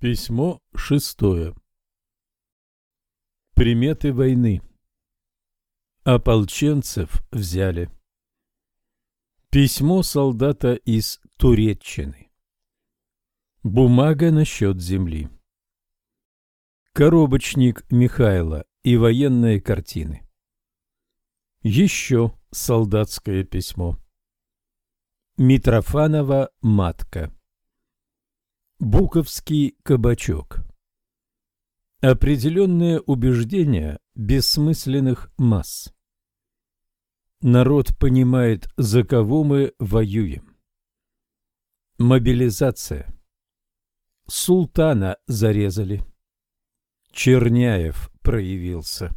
Письмо шестое. Приметы войны. Ополченцев взяли. Письмо солдата из Туреччины. Бумага насчет земли. Коробочник Михайла и военные картины. Еще солдатское письмо. Митрофанова матка. Буковский кабачок. Определенные убеждения бессмысленных масс. Народ понимает, за кого мы воюем. Мобилизация. Султана зарезали. Черняев проявился.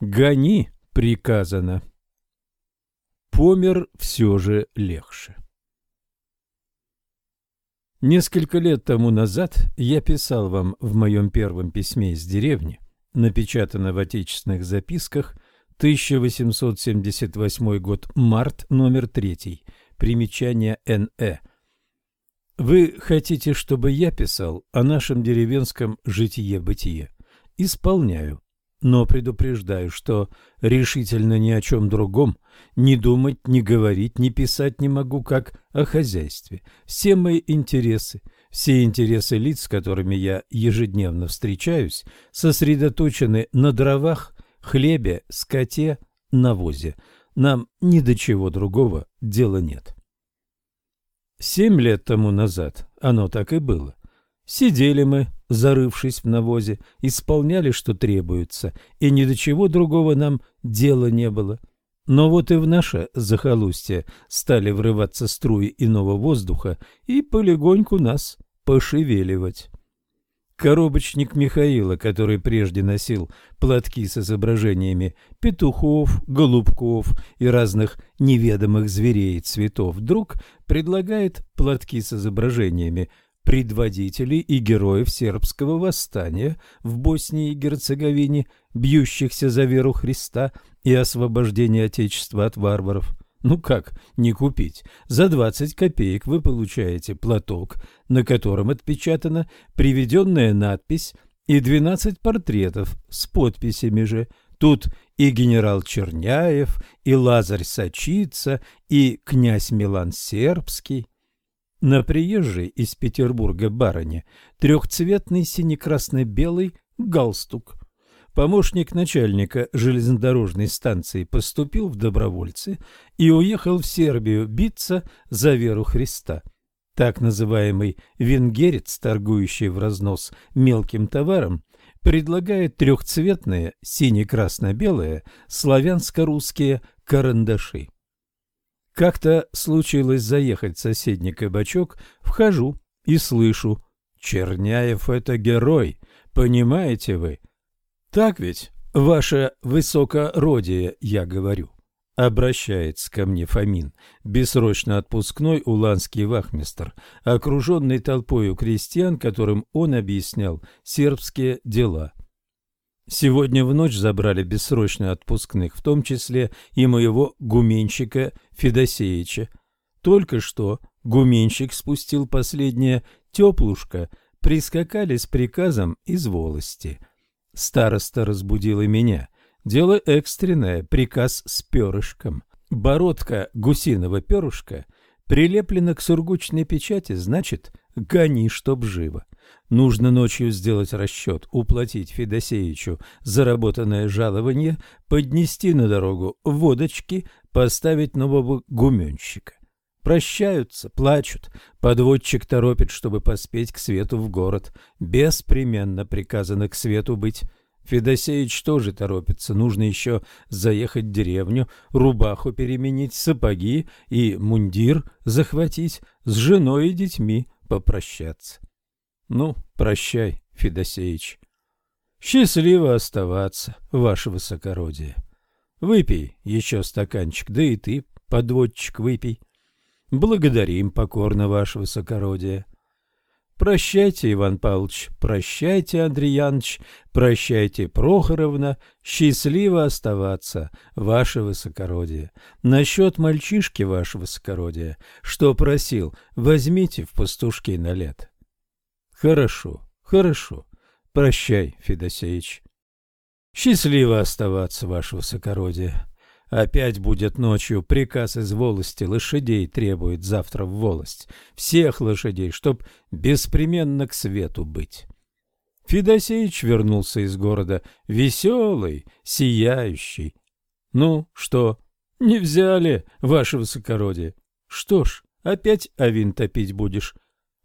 Гони приказано. Помер все же легче. Несколько лет тому назад я писал вам в моем первом письме из деревни, напечатано в отечественных записках, 1878 год, март, номер 3, примечание Н.Э. Вы хотите, чтобы я писал о нашем деревенском житие-бытие? Исполняю но предупреждаю, что решительно ни о чем другом ни думать, ни говорить, ни писать не могу, как о хозяйстве. Все мои интересы, все интересы лиц, с которыми я ежедневно встречаюсь, сосредоточены на дровах, хлебе, скоте, навозе. Нам ни до чего другого дела нет. Семь лет тому назад оно так и было. Сидели мы, зарывшись в навозе, исполняли, что требуется, и ни до чего другого нам дела не было. Но вот и в наше захолустье стали врываться струи иного воздуха и полегоньку нас пошевеливать. Коробочник Михаила, который прежде носил платки с изображениями петухов, голубков и разных неведомых зверей и цветов, вдруг предлагает платки с изображениями предводителей и героев сербского восстания в Боснии и Герцеговине, бьющихся за веру Христа и освобождение Отечества от варваров. Ну как не купить? За 20 копеек вы получаете платок, на котором отпечатана приведенная надпись и 12 портретов с подписями же. Тут и генерал Черняев, и Лазарь Сачица, и князь Милан Сербский. На приезжей из Петербурга барыне трехцветный сине-красно-белый галстук. Помощник начальника железнодорожной станции поступил в добровольцы и уехал в Сербию биться за веру Христа. Так называемый венгерец, торгующий в разнос мелким товаром, предлагает трехцветные сине-красно-белые славянско-русские карандаши. Как-то случилось заехать в соседний кабачок, вхожу и слышу «Черняев — это герой, понимаете вы?» «Так ведь, ваше высокородие, я говорю». Обращается ко мне Фомин, бессрочно отпускной уланский вахмистр, окруженный толпою крестьян, которым он объяснял сербские дела – Сегодня в ночь забрали бессрочно отпускных, в том числе и моего гуменщика Федосеича. Только что гуменщик спустил последнее теплушка, прискакали с приказом из волости. Староста разбудил меня. Дело экстренное, приказ с перышком. Бородка гусиного перышка прилеплена к сургучной печати, значит, гони, чтоб живо. Нужно ночью сделать расчет, уплатить Федосеевичу заработанное жалование, поднести на дорогу водочки, поставить нового гуменщика. Прощаются, плачут, подводчик торопит, чтобы поспеть к свету в город. Беспременно приказано к свету быть. Федосеевич тоже торопится, нужно еще заехать в деревню, рубаху переменить, сапоги и мундир захватить, с женой и детьми попрощаться. Ну, прощай, Федосеич. Счастливо оставаться, ваше высокородие. Выпей еще стаканчик, да и ты, подводчик, выпей. Благодарим покорно, ваше высокородие. Прощайте, Иван Павлович, прощайте, Андрей Янович, прощайте, Прохоровна, счастливо оставаться, ваше высокородие. Насчет мальчишки, ваше высокородие, что просил, возьмите в пастушки на лето. Хорошо, хорошо. Прощай, Федосеич. Счастливо оставаться, ваше высокородие. Опять будет ночью приказ из волости, лошадей требует завтра в волость. Всех лошадей, чтоб беспременно к свету быть. Федосеич вернулся из города, веселый, сияющий. Ну, что, не взяли, ваше высокородие? Что ж, опять авин топить будешь?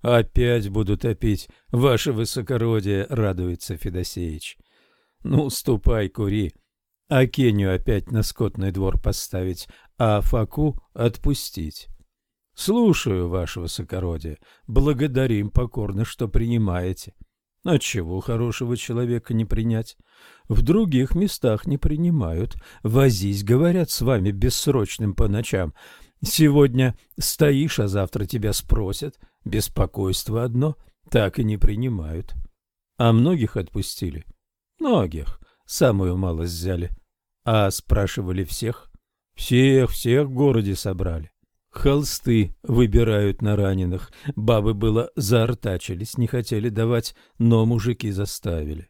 Опять буду топить, ваше высокородие, радуется Федосеич. Ну, ступай, кури. А Кеню опять на скотный двор поставить, а Факу отпустить. Слушаю, ваше высокородие. Благодарим покорно, что принимаете. А чего хорошего человека не принять? В других местах не принимают. Возись, говорят, с вами бессрочным по ночам. Сегодня стоишь, а завтра тебя спросят. Беспокойство одно. Так и не принимают. А многих отпустили? Многих. Самую малость взяли. А спрашивали всех? Всех, всех в городе собрали. Холсты выбирают на раненых. Бабы было заортачились, не хотели давать, но мужики заставили.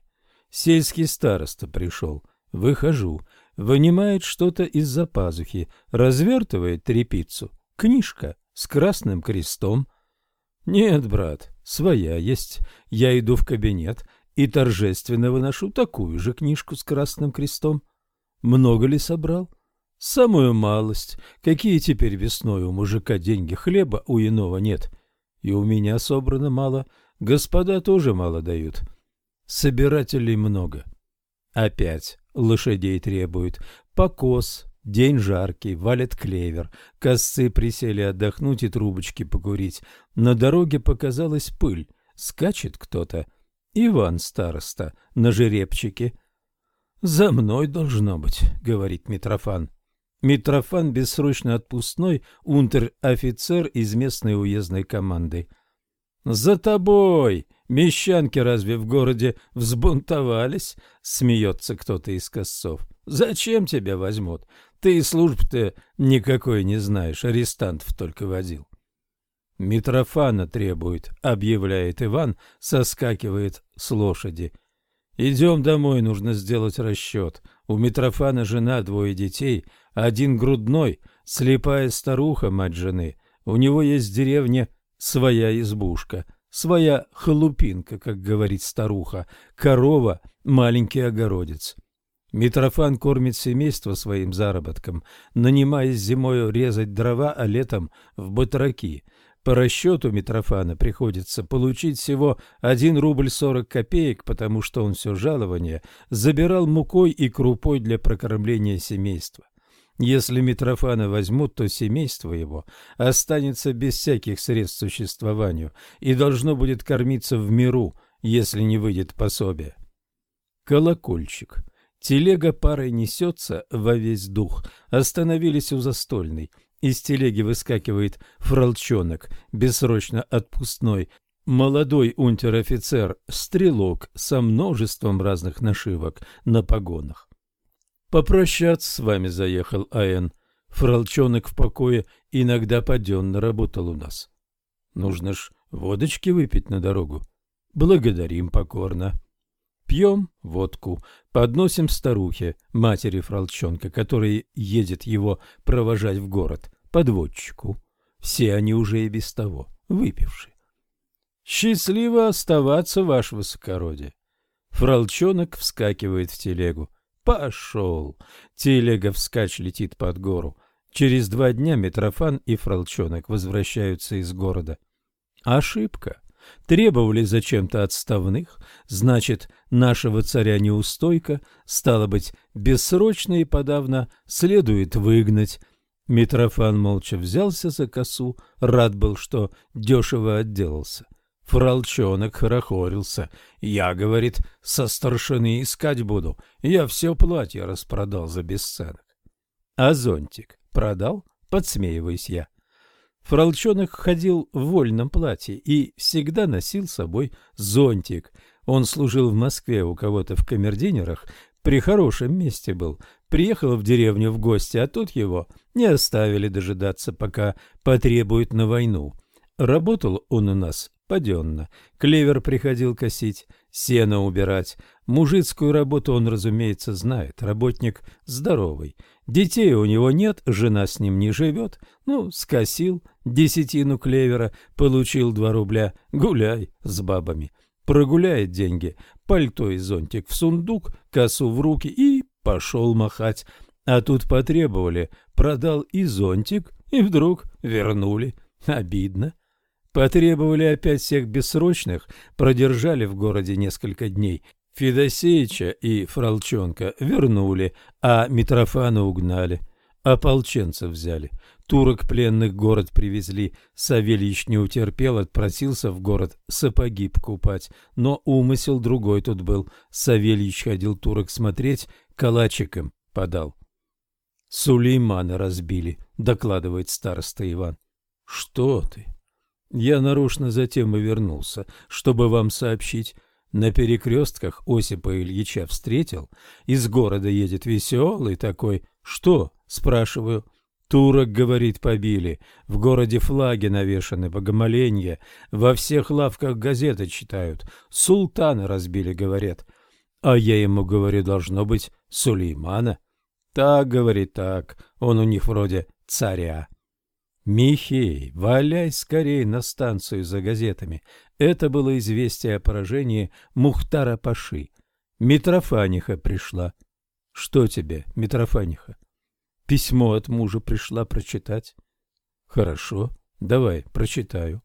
Сельский староста пришел. Выхожу. Вынимает что-то из-за пазухи. Развертывает трепицу. Книжка с красным крестом. Нет, брат, своя есть. Я иду в кабинет и торжественно выношу такую же книжку с красным крестом. Много ли собрал? Самую малость. Какие теперь весной у мужика деньги хлеба, у иного нет. И у меня собрано мало. Господа тоже мало дают. Собирателей много. Опять лошадей требуют. Покос, день жаркий, валит клевер. Косцы присели отдохнуть и трубочки покурить. На дороге показалась пыль. Скачет кто-то. Иван староста на жеребчике. «За мной должно быть», — говорит Митрофан. Митрофан бессрочно отпускной унтер-офицер из местной уездной команды. «За тобой! Мещанки разве в городе взбунтовались?» — смеется кто-то из косцов. «Зачем тебя возьмут? Ты и служб-то никакой не знаешь, арестантов только водил». «Митрофана требует», — объявляет Иван, соскакивает с лошади. «Идем домой, нужно сделать расчет. У Митрофана жена, двое детей, один грудной, слепая старуха, мать жены. У него есть в деревне своя избушка, своя халупинка, как говорит старуха, корова, маленький огородец. Митрофан кормит семейство своим заработком, нанимаясь зимою резать дрова, а летом в батраки – по расчету Митрофана приходится получить всего 1 рубль 40 копеек, потому что он все жалование забирал мукой и крупой для прокормления семейства. Если Митрофана возьмут, то семейство его останется без всяких средств существованию и должно будет кормиться в миру, если не выйдет пособие. Колокольчик. Телега парой несется во весь дух. Остановились у застольной. Из телеги выскакивает фралчонок, бессрочно отпускной, молодой унтер-офицер, стрелок со множеством разных нашивок на погонах. «Попрощаться с вами заехал А.Н. Фралчонок в покое иногда паденно работал у нас. Нужно ж водочки выпить на дорогу. Благодарим покорно». Пьем водку, подносим старухе, матери Фралчонка, которая едет его провожать в город, подводчику. Все они уже и без того, выпившие. Счастливо оставаться, ваше высокородие. Фралчонок вскакивает в телегу. Пошел! Телега вскач летит под гору. Через два дня Митрофан и Фралчонок возвращаются из города. Ошибка. Требовали зачем-то отставных, значит, нашего царя неустойка, стало быть, бессрочно и подавно следует выгнать. Митрофан молча взялся за косу, рад был, что дешево отделался. Фралчонок хорохорился. «Я, — говорит, — со старшины искать буду. Я все платье распродал за бесценок». «А зонтик продал?» — подсмеиваюсь я. Фралчонок ходил в вольном платье и всегда носил с собой зонтик. Он служил в Москве у кого-то в камердинерах, при хорошем месте был. Приехал в деревню в гости, а тут его не оставили дожидаться, пока потребует на войну. Работал он у нас паденно. Клевер приходил косить, сено убирать. Мужицкую работу он, разумеется, знает. Работник здоровый. Детей у него нет, жена с ним не живет. Ну, скосил десятину клевера, получил два рубля. Гуляй с бабами. Прогуляет деньги, пальто и зонтик в сундук, косу в руки и пошел махать. А тут потребовали, продал и зонтик, и вдруг вернули. Обидно. Потребовали опять всех бессрочных, продержали в городе несколько дней. Федосеича и Фролчонка вернули, а Митрофана угнали. Ополченцев взяли. Турок пленных город привезли. Савельич не утерпел, отпросился в город сапоги покупать. Но умысел другой тут был. Савельич ходил турок смотреть, калачиком подал. Сулеймана разбили, докладывает староста Иван. Что ты? Я нарочно затем и вернулся, чтобы вам сообщить. На перекрестках Осипа Ильича встретил. Из города едет веселый такой. Что? Спрашиваю. Турок, говорит, побили. В городе флаги навешаны, богомоленья. Во всех лавках газеты читают. Султана разбили, говорят. А я ему говорю, должно быть, Сулеймана. Так, говорит, так. Он у них вроде царя. Михей, валяй скорее на станцию за газетами. Это было известие о поражении Мухтара Паши. Митрофаниха пришла. Что тебе, Митрофаниха? Письмо от мужа пришла прочитать. Хорошо, давай, прочитаю.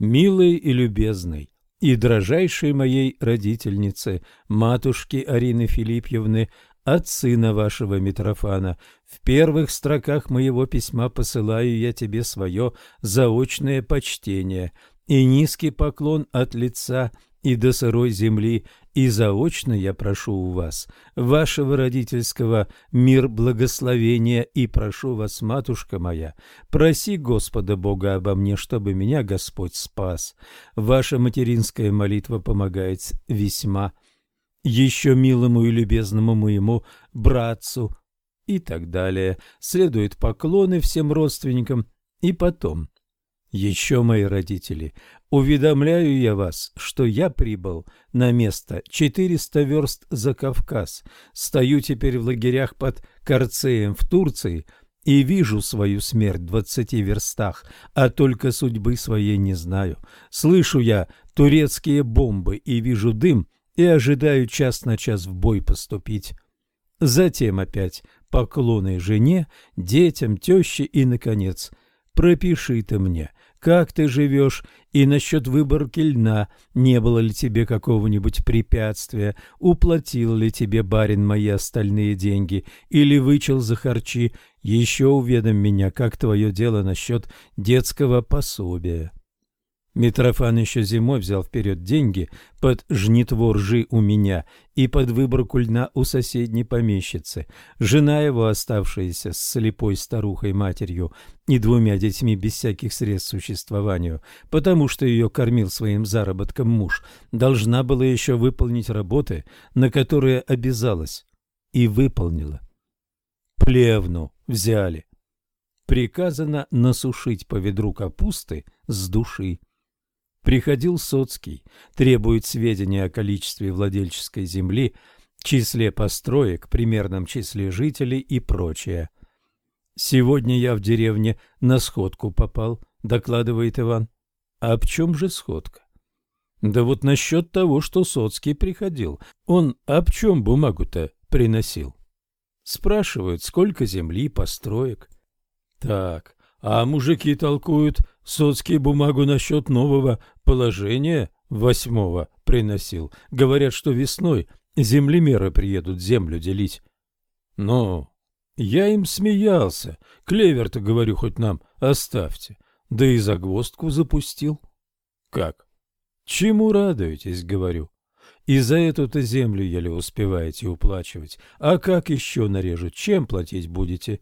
Милый и любезный, и дрожайшей моей родительнице, матушки Арины Филиппьевны, от сына вашего Митрофана. В первых строках моего письма посылаю я тебе свое заочное почтение и низкий поклон от лица и до сырой земли, и заочно я прошу у вас, вашего родительского мир благословения, и прошу вас, матушка моя, проси Господа Бога обо мне, чтобы меня Господь спас. Ваша материнская молитва помогает весьма еще милому и любезному моему братцу и так далее. Следуют поклоны всем родственникам и потом. Еще, мои родители, уведомляю я вас, что я прибыл на место 400 верст за Кавказ, стою теперь в лагерях под Карцеем в Турции и вижу свою смерть в двадцати верстах, а только судьбы своей не знаю. Слышу я турецкие бомбы и вижу дым и ожидаю час на час в бой поступить. Затем опять поклоны жене, детям, теще и, наконец, пропиши ты мне, как ты живешь, и насчет выборки льна, не было ли тебе какого-нибудь препятствия, уплатил ли тебе барин мои остальные деньги? Или вычел за харчи, еще уведом меня, как твое дело насчет детского пособия. Митрофан еще зимой взял вперед деньги под жнитво ржи у меня и под выборку льна у соседней помещицы. Жена его, оставшаяся с слепой старухой-матерью и двумя детьми без всяких средств существованию, потому что ее кормил своим заработком муж, должна была еще выполнить работы, на которые обязалась, и выполнила. Плевну взяли. Приказано насушить по ведру капусты с души. Приходил Соцкий, требует сведения о количестве владельческой земли, числе построек, примерном числе жителей и прочее. «Сегодня я в деревне на сходку попал», — докладывает Иван. «А в чем же сходка?» «Да вот насчет того, что Соцкий приходил. Он об чем бумагу-то приносил?» Спрашивают, сколько земли, построек. Так, а мужики толкуют, Соцкий бумагу насчет нового положения восьмого приносил. Говорят, что весной землемеры приедут землю делить. Но я им смеялся. Клевер-то, говорю, хоть нам оставьте. Да и загвоздку запустил. Как? Чему радуетесь, говорю. И за эту-то землю еле успеваете уплачивать. А как еще нарежут? Чем платить будете?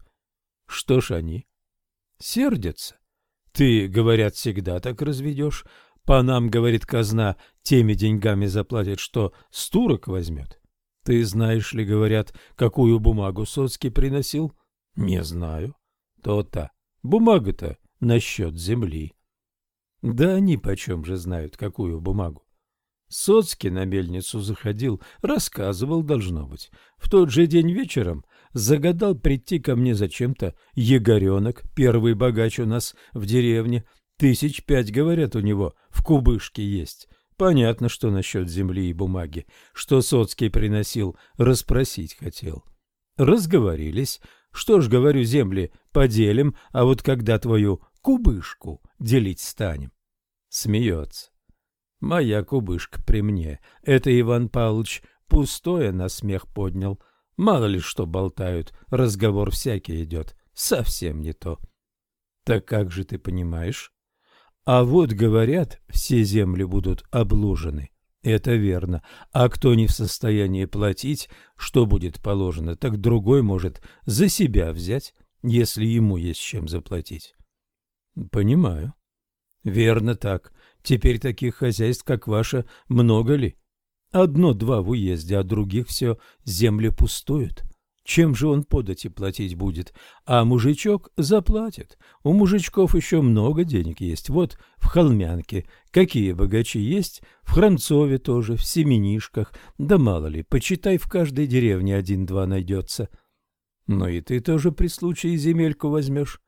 Что ж они? Сердятся. Ты, говорят, всегда так разведешь. По нам, говорит казна, теми деньгами заплатит, что с возьмет. Ты знаешь ли, говорят, какую бумагу Соцкий приносил? Не знаю. То-то. Бумага-то насчет земли. Да они почем же знают, какую бумагу? Соцкий на мельницу заходил, рассказывал, должно быть. В тот же день вечером загадал прийти ко мне зачем-то Егоренок, первый богач у нас в деревне. Тысяч пять, говорят, у него в кубышке есть. Понятно, что насчет земли и бумаги, что Соцкий приносил, расспросить хотел. Разговорились. Что ж, говорю, земли поделим, а вот когда твою кубышку делить станем? Смеется. Моя кубышка при мне. Это Иван Павлович пустое на смех поднял. Мало ли что болтают, разговор всякий идет. Совсем не то. Так как же ты понимаешь? А вот, говорят, все земли будут обложены. Это верно. А кто не в состоянии платить, что будет положено, так другой может за себя взять, если ему есть чем заплатить. Понимаю. Верно так. Теперь таких хозяйств, как ваше, много ли? Одно-два в уезде, а других все земли пустуют. Чем же он подати платить будет? А мужичок заплатит. У мужичков еще много денег есть. Вот в Холмянке какие богачи есть, в Храмцове тоже, в Семенишках. Да мало ли, почитай, в каждой деревне один-два найдется. Ну и ты тоже при случае земельку возьмешь.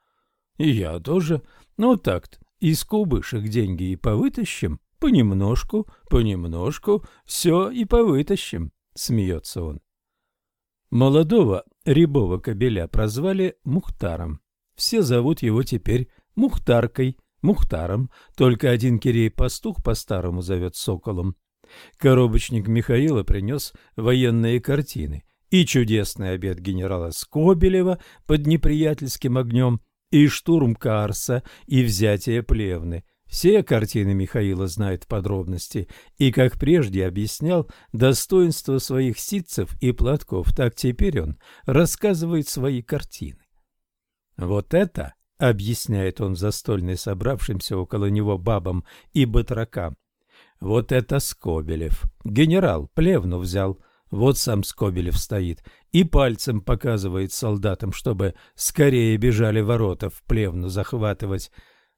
И я тоже. Ну так-то, из кубышек деньги и повытащим, понемножку, понемножку, все и повытащим, смеется он. Молодого рябого кобеля прозвали Мухтаром. Все зовут его теперь Мухтаркой, Мухтаром, только один Кирей-пастух по-старому зовет Соколом. Коробочник Михаила принес военные картины и чудесный обед генерала Скобелева под неприятельским огнем, и штурм Карса, и взятие Плевны. Все картины Михаила знают подробности, и, как прежде объяснял, достоинство своих ситцев и платков, так теперь он рассказывает свои картины. Вот это, объясняет он застольный собравшимся около него бабам и батракам, вот это Скобелев. Генерал Плевну взял, вот сам Скобелев стоит и пальцем показывает солдатам, чтобы скорее бежали ворота в плевну захватывать.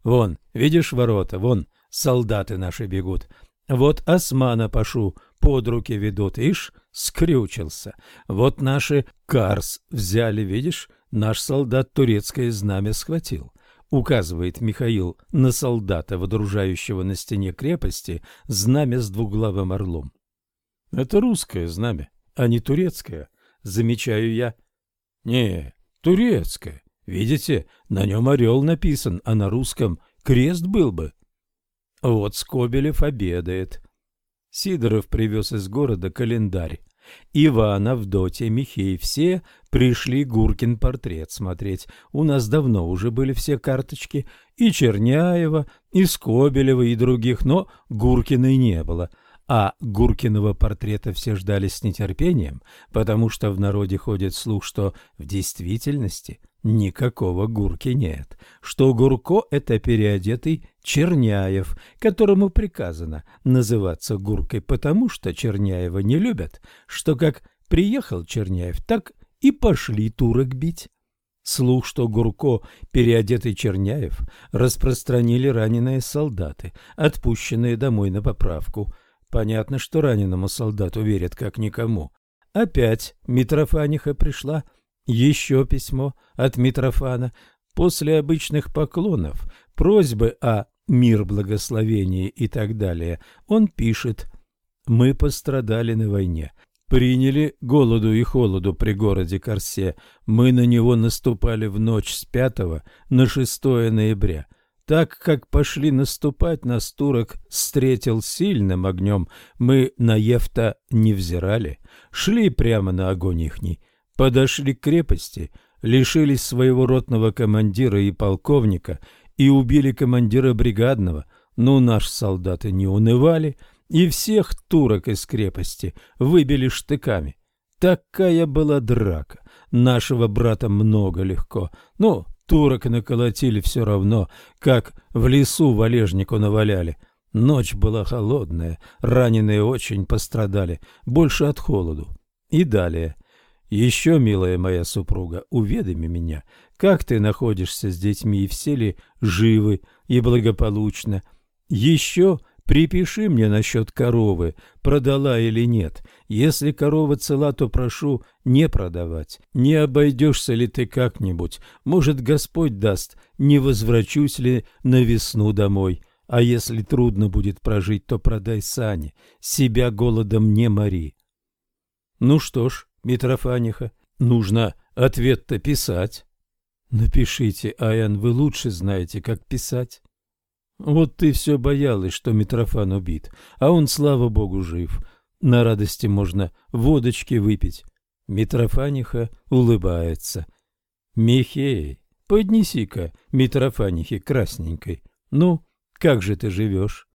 Вон, видишь ворота, вон солдаты наши бегут. Вот османа пашу под руки ведут, ишь, скрючился. Вот наши Карс взяли, видишь, наш солдат турецкое знамя схватил. Указывает Михаил на солдата, водружающего на стене крепости знамя с двуглавым орлом. Это русское знамя, а не турецкое, замечаю я. Не, турецкое. Видите, на нем орел написан, а на русском крест был бы. Вот Скобелев обедает. Сидоров привез из города календарь. Иван, Авдотья, Михей, все пришли Гуркин портрет смотреть. У нас давно уже были все карточки, и Черняева, и Скобелева, и других, но Гуркиной не было — а Гуркиного портрета все ждали с нетерпением, потому что в народе ходит слух, что в действительности никакого Гурки нет, что Гурко — это переодетый Черняев, которому приказано называться Гуркой, потому что Черняева не любят, что как приехал Черняев, так и пошли турок бить. Слух, что Гурко, переодетый Черняев, распространили раненые солдаты, отпущенные домой на поправку — Понятно, что раненому солдату верят как никому. Опять Митрофаниха пришла. Еще письмо от Митрофана. После обычных поклонов, просьбы о мир, благословении и так далее, он пишет «Мы пострадали на войне, приняли голоду и холоду при городе Корсе. Мы на него наступали в ночь с 5 на 6 ноября. Так как пошли наступать, нас турок встретил сильным огнем. Мы на Евта не взирали, шли прямо на огонь ихний. Подошли к крепости, лишились своего ротного командира и полковника и убили командира бригадного. Но наши солдаты не унывали и всех турок из крепости выбили штыками. Такая была драка. Нашего брата много легко. Ну, Турок наколотили все равно, как в лесу валежнику наваляли. Ночь была холодная, раненые очень пострадали, больше от холоду. И далее. Еще, милая моя супруга, уведоми меня, как ты находишься с детьми и все ли живы и благополучно. Еще припиши мне насчет коровы, продала или нет. Если корова цела, то прошу не продавать. Не обойдешься ли ты как-нибудь? Может, Господь даст, не возвращусь ли на весну домой. А если трудно будет прожить, то продай сани. Себя голодом не мори. Ну что ж, Митрофаниха, нужно ответ-то писать. Напишите, Аян, вы лучше знаете, как писать. Вот ты все боялась, что Митрофан убит, а он, слава богу, жив. На радости можно водочки выпить. Митрофаниха улыбается. Михей, поднеси-ка Митрофанихе красненькой. Ну, как же ты живешь?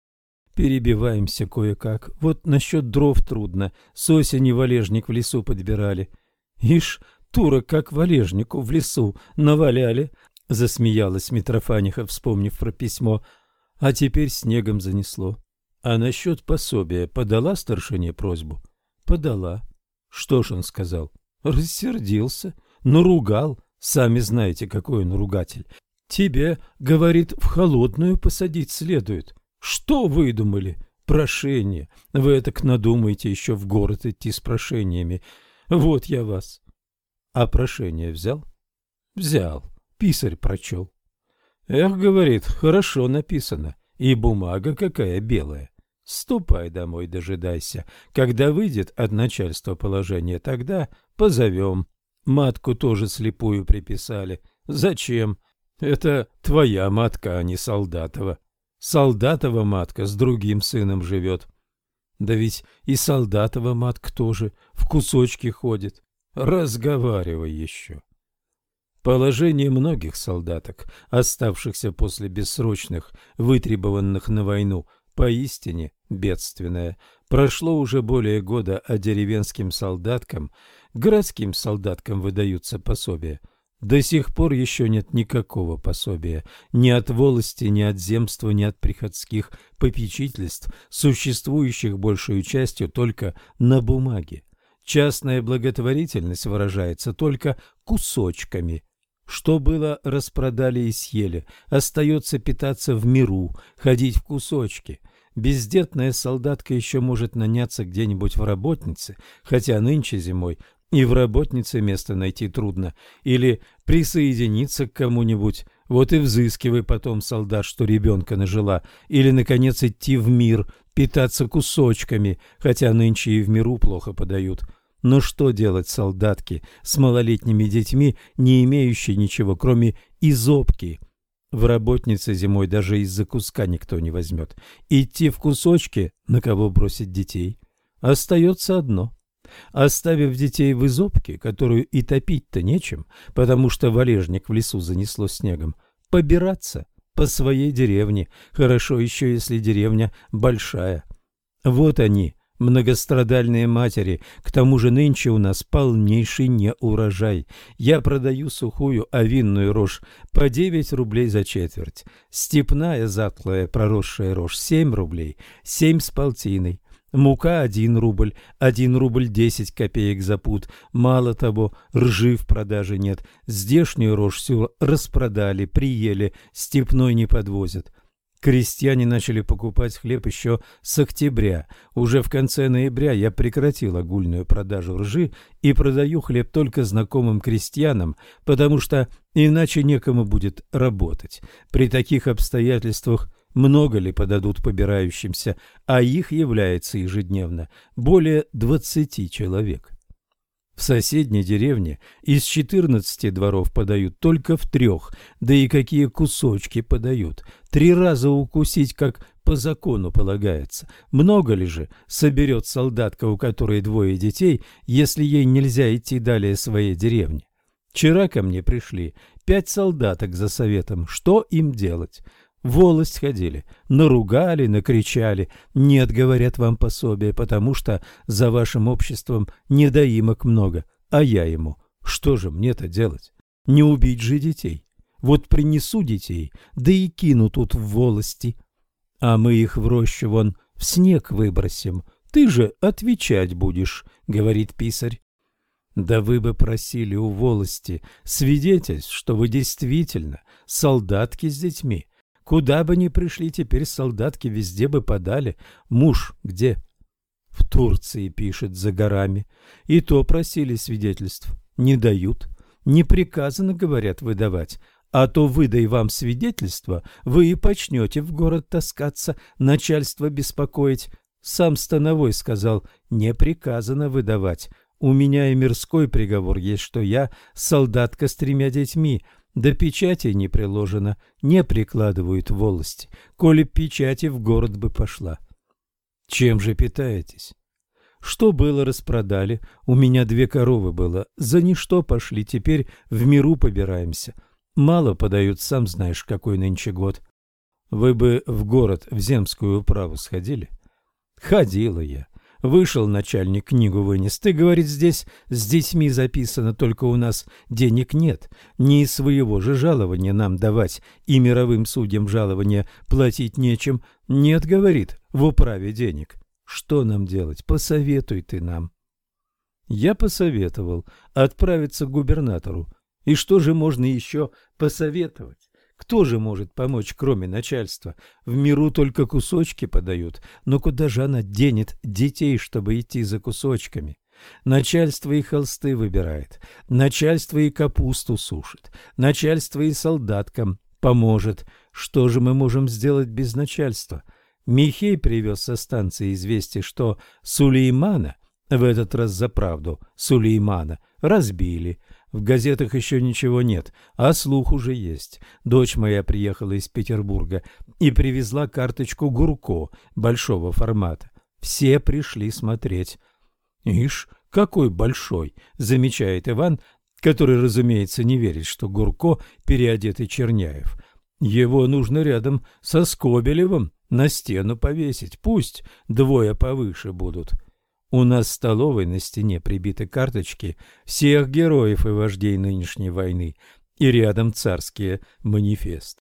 Перебиваемся кое-как. Вот насчет дров трудно. С осени валежник в лесу подбирали. Ишь, тура как валежнику в лесу наваляли, — засмеялась Митрофаниха, вспомнив про письмо. А теперь снегом занесло. А насчет пособия подала старшине просьбу? Подала. Что ж он сказал? Рассердился, наругал. Сами знаете, какой он ругатель. Тебе, говорит, в холодную посадить следует. Что выдумали? Прошение. Вы так надумаете еще в город идти с прошениями. Вот я вас. А прошение взял? Взял. Писарь прочел. Эх, говорит, хорошо написано. И бумага какая белая. Ступай домой, дожидайся. Когда выйдет от начальства положение, тогда позовем. Матку тоже слепую приписали. Зачем? Это твоя матка, а не Солдатова. Солдатова матка с другим сыном живет. Да ведь и Солдатова матка тоже в кусочки ходит. Разговаривай еще. Положение многих солдаток, оставшихся после бессрочных, вытребованных на войну, поистине бедственное. Прошло уже более года, а деревенским солдаткам, городским солдаткам выдаются пособия – до сих пор еще нет никакого пособия ни от волости, ни от земства, ни от приходских попечительств, существующих большую частью только на бумаге. Частная благотворительность выражается только кусочками. Что было, распродали и съели. Остается питаться в миру, ходить в кусочки. Бездетная солдатка еще может наняться где-нибудь в работнице, хотя нынче зимой и в работнице место найти трудно, или присоединиться к кому-нибудь, вот и взыскивай потом, солдат, что ребенка нажила, или, наконец, идти в мир, питаться кусочками, хотя нынче и в миру плохо подают. Но что делать солдатки с малолетними детьми, не имеющие ничего, кроме изобки? В работнице зимой даже из-за куска никто не возьмет. Идти в кусочки, на кого бросить детей? Остается одно Оставив детей в изобке, которую и топить-то нечем, потому что валежник в лесу занесло снегом, побираться по своей деревне, хорошо еще, если деревня большая. Вот они, многострадальные матери, к тому же нынче у нас полнейший неурожай. Я продаю сухую овинную рожь по 9 рублей за четверть, степная затлая проросшая рожь 7 рублей, 7 с полтиной, Мука один рубль, один рубль десять копеек за пуд. Мало того, ржи в продаже нет. Здешнюю рожь всю распродали, приели, степной не подвозят. Крестьяне начали покупать хлеб еще с октября. Уже в конце ноября я прекратил огульную продажу ржи и продаю хлеб только знакомым крестьянам, потому что иначе некому будет работать. При таких обстоятельствах много ли подадут побирающимся, а их является ежедневно более двадцати человек. В соседней деревне из четырнадцати дворов подают только в трех, да и какие кусочки подают. Три раза укусить, как по закону полагается. Много ли же соберет солдатка, у которой двое детей, если ей нельзя идти далее своей деревни? Вчера ко мне пришли пять солдаток за советом, что им делать волость ходили, наругали, накричали. Нет, говорят вам пособие, потому что за вашим обществом недоимок много, а я ему. Что же мне-то делать? Не убить же детей. Вот принесу детей, да и кину тут в волости. А мы их в рощу вон в снег выбросим. Ты же отвечать будешь, говорит писарь. Да вы бы просили у волости свидетельств, что вы действительно солдатки с детьми, Куда бы ни пришли, теперь солдатки везде бы подали. Муж где? В Турции, пишет, за горами. И то просили свидетельств. Не дают. Не приказано, говорят, выдавать. А то выдай вам свидетельство, вы и почнете в город таскаться, начальство беспокоить. Сам Становой сказал, не приказано выдавать. У меня и мирской приговор есть, что я солдатка с тремя детьми, до печати не приложено, не прикладывают волости, коли печати в город бы пошла. Чем же питаетесь? Что было, распродали. У меня две коровы было. За ничто пошли, теперь в миру побираемся. Мало подают, сам знаешь, какой нынче год. Вы бы в город, в земскую управу сходили? Ходила я. Вышел начальник, книгу вынес. Ты, говорит, здесь с детьми записано, только у нас денег нет. Не из своего же жалования нам давать, и мировым судьям жалования платить нечем. Нет, говорит, в управе денег. Что нам делать? Посоветуй ты нам. Я посоветовал отправиться к губернатору. И что же можно еще посоветовать? Кто же может помочь, кроме начальства? В миру только кусочки подают, но куда же она денет детей, чтобы идти за кусочками? Начальство и холсты выбирает, начальство и капусту сушит, начальство и солдаткам поможет. Что же мы можем сделать без начальства? Михей привез со станции известие, что Сулеймана, в этот раз за правду, Сулеймана, разбили – в газетах еще ничего нет, а слух уже есть. Дочь моя приехала из Петербурга и привезла карточку Гурко большого формата. Все пришли смотреть. «Ишь, какой большой!» — замечает Иван, который, разумеется, не верит, что Гурко переодетый Черняев. Его нужно рядом со Скобелевым на стену повесить, пусть двое повыше будут. У нас в столовой на стене прибиты карточки всех героев и вождей нынешней войны, и рядом царские манифест.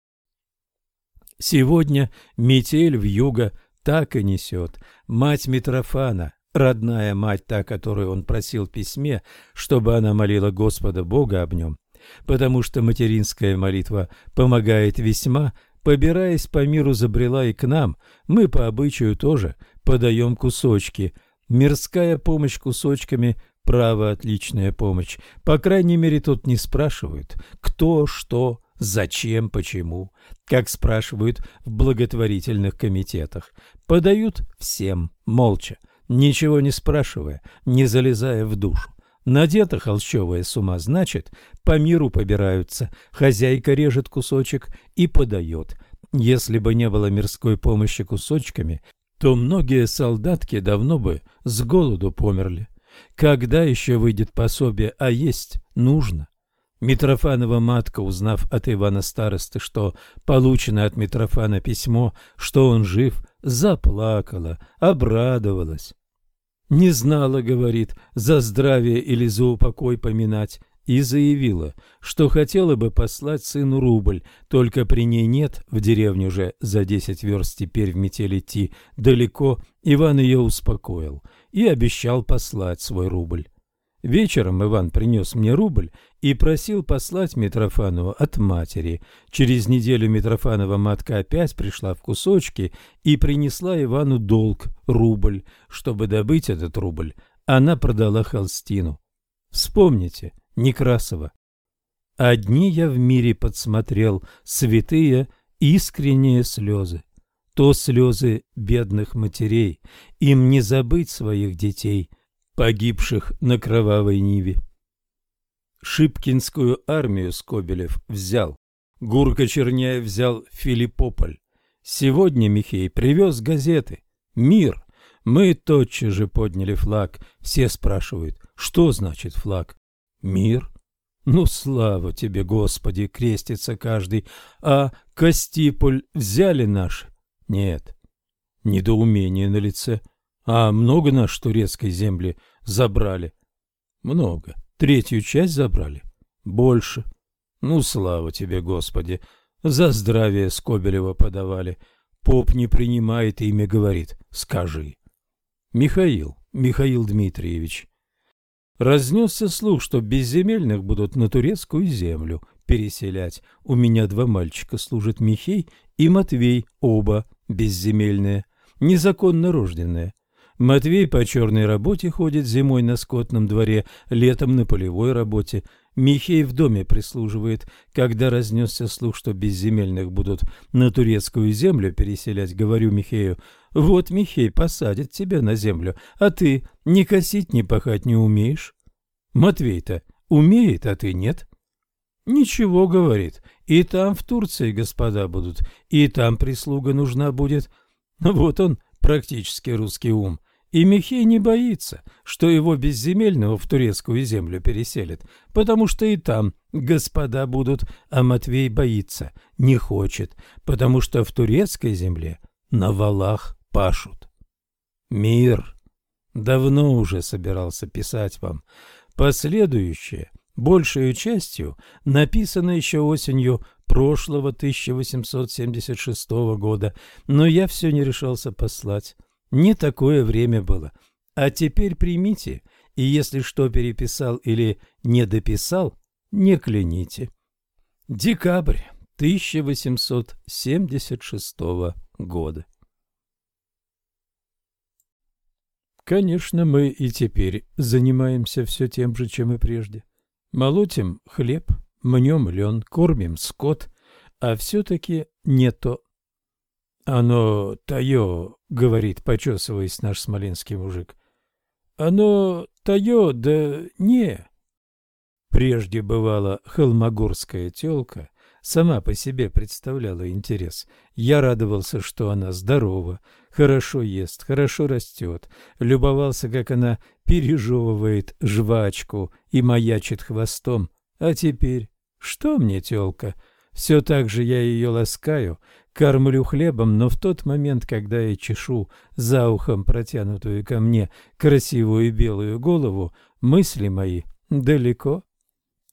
Сегодня метель в юго так и несет. Мать Митрофана, родная мать, та, которую он просил в письме, чтобы она молила Господа Бога об нем, потому что материнская молитва помогает весьма, побираясь по миру, забрела и к нам, мы по обычаю тоже подаем кусочки – Мирская помощь кусочками – право отличная помощь. По крайней мере, тут не спрашивают, кто, что, зачем, почему, как спрашивают в благотворительных комитетах. Подают всем, молча, ничего не спрашивая, не залезая в душу. Надета холщовая сума, значит, по миру побираются, хозяйка режет кусочек и подает. Если бы не было мирской помощи кусочками, то многие солдатки давно бы с голоду померли. Когда еще выйдет пособие, а есть нужно? Митрофанова матка, узнав от Ивана Старосты, что получено от Митрофана письмо, что он жив, заплакала, обрадовалась. Не знала, говорит, за здравие или за упокой поминать, и заявила, что хотела бы послать сыну рубль, только при ней нет, в деревню же за десять верст теперь в метель идти далеко, Иван ее успокоил и обещал послать свой рубль. Вечером Иван принес мне рубль и просил послать Митрофанову от матери. Через неделю Митрофанова матка опять пришла в кусочки и принесла Ивану долг, рубль. Чтобы добыть этот рубль, она продала холстину. Вспомните, Некрасова. Одни я в мире подсмотрел святые искренние слезы. То слезы бедных матерей, им не забыть своих детей, погибших на кровавой ниве. Шипкинскую армию Скобелев взял, Гурка Черняев взял Филиппополь. Сегодня Михей привез газеты. Мир. Мы тотчас же подняли флаг. Все спрашивают, что значит флаг? Мир? Ну, слава тебе, Господи, крестится каждый. А Костиполь взяли наши? Нет. Недоумение на лице. А много наш турецкой земли забрали? Много. Третью часть забрали? Больше. Ну, слава тебе, Господи. За здравие Скобелева подавали. Поп не принимает имя, говорит. Скажи. Михаил, Михаил Дмитриевич, Разнесся слух, что безземельных будут на турецкую землю переселять. У меня два мальчика служат Михей и Матвей, оба безземельные, незаконно рожденные. Матвей по черной работе ходит зимой на скотном дворе, летом на полевой работе. Михей в доме прислуживает. Когда разнесся слух, что безземельных будут на турецкую землю переселять, говорю Михею, вот Михей посадит тебя на землю, а ты ни косить, ни пахать не умеешь. Матвей-то умеет, а ты нет. Ничего, говорит, и там в Турции господа будут, и там прислуга нужна будет. Вот он, практически русский ум. И Михей не боится, что его безземельного в турецкую землю переселят, потому что и там господа будут, а Матвей боится, не хочет, потому что в турецкой земле на валах пашут. Мир. Давно уже собирался писать вам. Последующее, большей частью, написано еще осенью прошлого 1876 года, но я все не решался послать. Не такое время было. А теперь примите, и если что переписал или не дописал, не кляните. Декабрь 1876 года. Конечно, мы и теперь занимаемся все тем же, чем и прежде. Молотим хлеб, мнем лен, кормим скот, а все-таки не то. Оно тае, говорит, почесываясь наш смоленский мужик. Оно тае, да не. Прежде бывала холмогорская телка, сама по себе представляла интерес. Я радовался, что она здорова, хорошо ест, хорошо растет, любовался, как она пережевывает жвачку и маячит хвостом. А теперь что мне, тёлка? Все так же я ее ласкаю, кормлю хлебом, но в тот момент, когда я чешу за ухом протянутую ко мне красивую белую голову, мысли мои далеко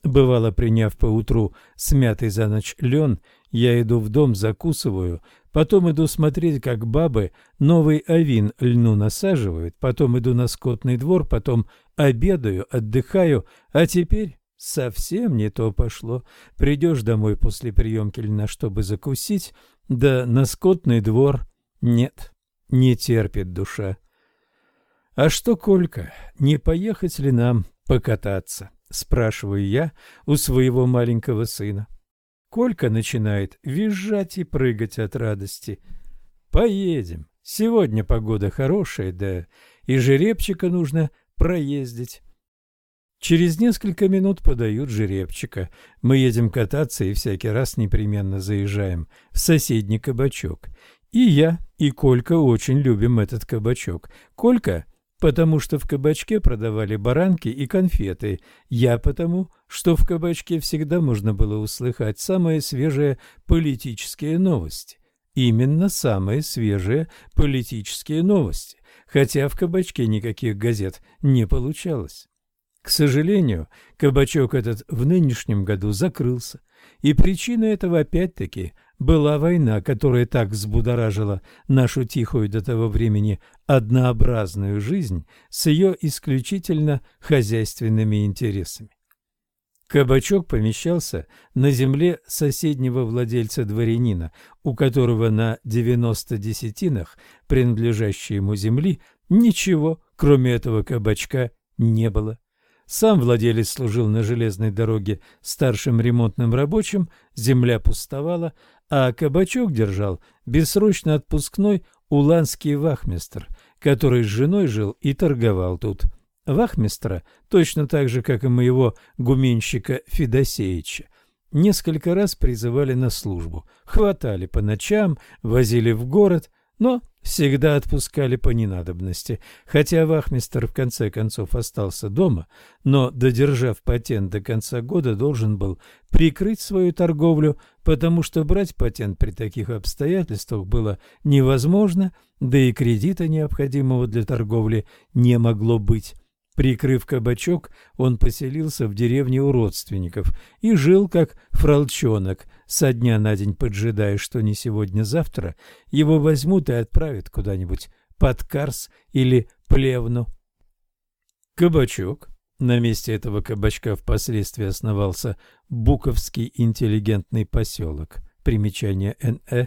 Бывало, приняв поутру смятый за ночь лен, я иду в дом, закусываю, потом иду смотреть, как бабы новый авин льну насаживают, потом иду на скотный двор, потом обедаю, отдыхаю, а теперь совсем не то пошло. Придешь домой после приемки льна, чтобы закусить, да на скотный двор нет, не терпит душа. А что, Колька, не поехать ли нам покататься? спрашиваю я у своего маленького сына. Колька начинает визжать и прыгать от радости. Поедем. Сегодня погода хорошая, да и жеребчика нужно проездить. Через несколько минут подают жеребчика. Мы едем кататься и всякий раз непременно заезжаем в соседний кабачок. И я, и Колька очень любим этот кабачок. Колька потому что в кабачке продавали баранки и конфеты, я потому, что в кабачке всегда можно было услыхать самые свежие политические новости. Именно самые свежие политические новости, хотя в кабачке никаких газет не получалось. К сожалению, кабачок этот в нынешнем году закрылся, и причина этого опять-таки была война, которая так взбудоражила нашу тихую до того времени однообразную жизнь с ее исключительно хозяйственными интересами. Кабачок помещался на земле соседнего владельца-дворянина, у которого на 90 десятинах, принадлежащей ему земли, ничего, кроме этого кабачка, не было. Сам владелец служил на железной дороге старшим ремонтным рабочим, земля пустовала, а кабачок держал бессрочно отпускной уланский вахмистр, который с женой жил и торговал тут. Вахмистра, точно так же, как и моего гуменщика Федосеича, несколько раз призывали на службу, хватали по ночам, возили в город, но всегда отпускали по ненадобности. Хотя вахмистр в конце концов остался дома, но, додержав патент до конца года, должен был прикрыть свою торговлю, потому что брать патент при таких обстоятельствах было невозможно, да и кредита, необходимого для торговли, не могло быть. Прикрыв кабачок, он поселился в деревне у родственников и жил как фралчонок, со дня на день поджидая, что не сегодня-завтра его возьмут и отправят куда-нибудь под Карс или Плевну. Кабачок На месте этого кабачка впоследствии основался Буковский интеллигентный поселок. Примечание Н.Э.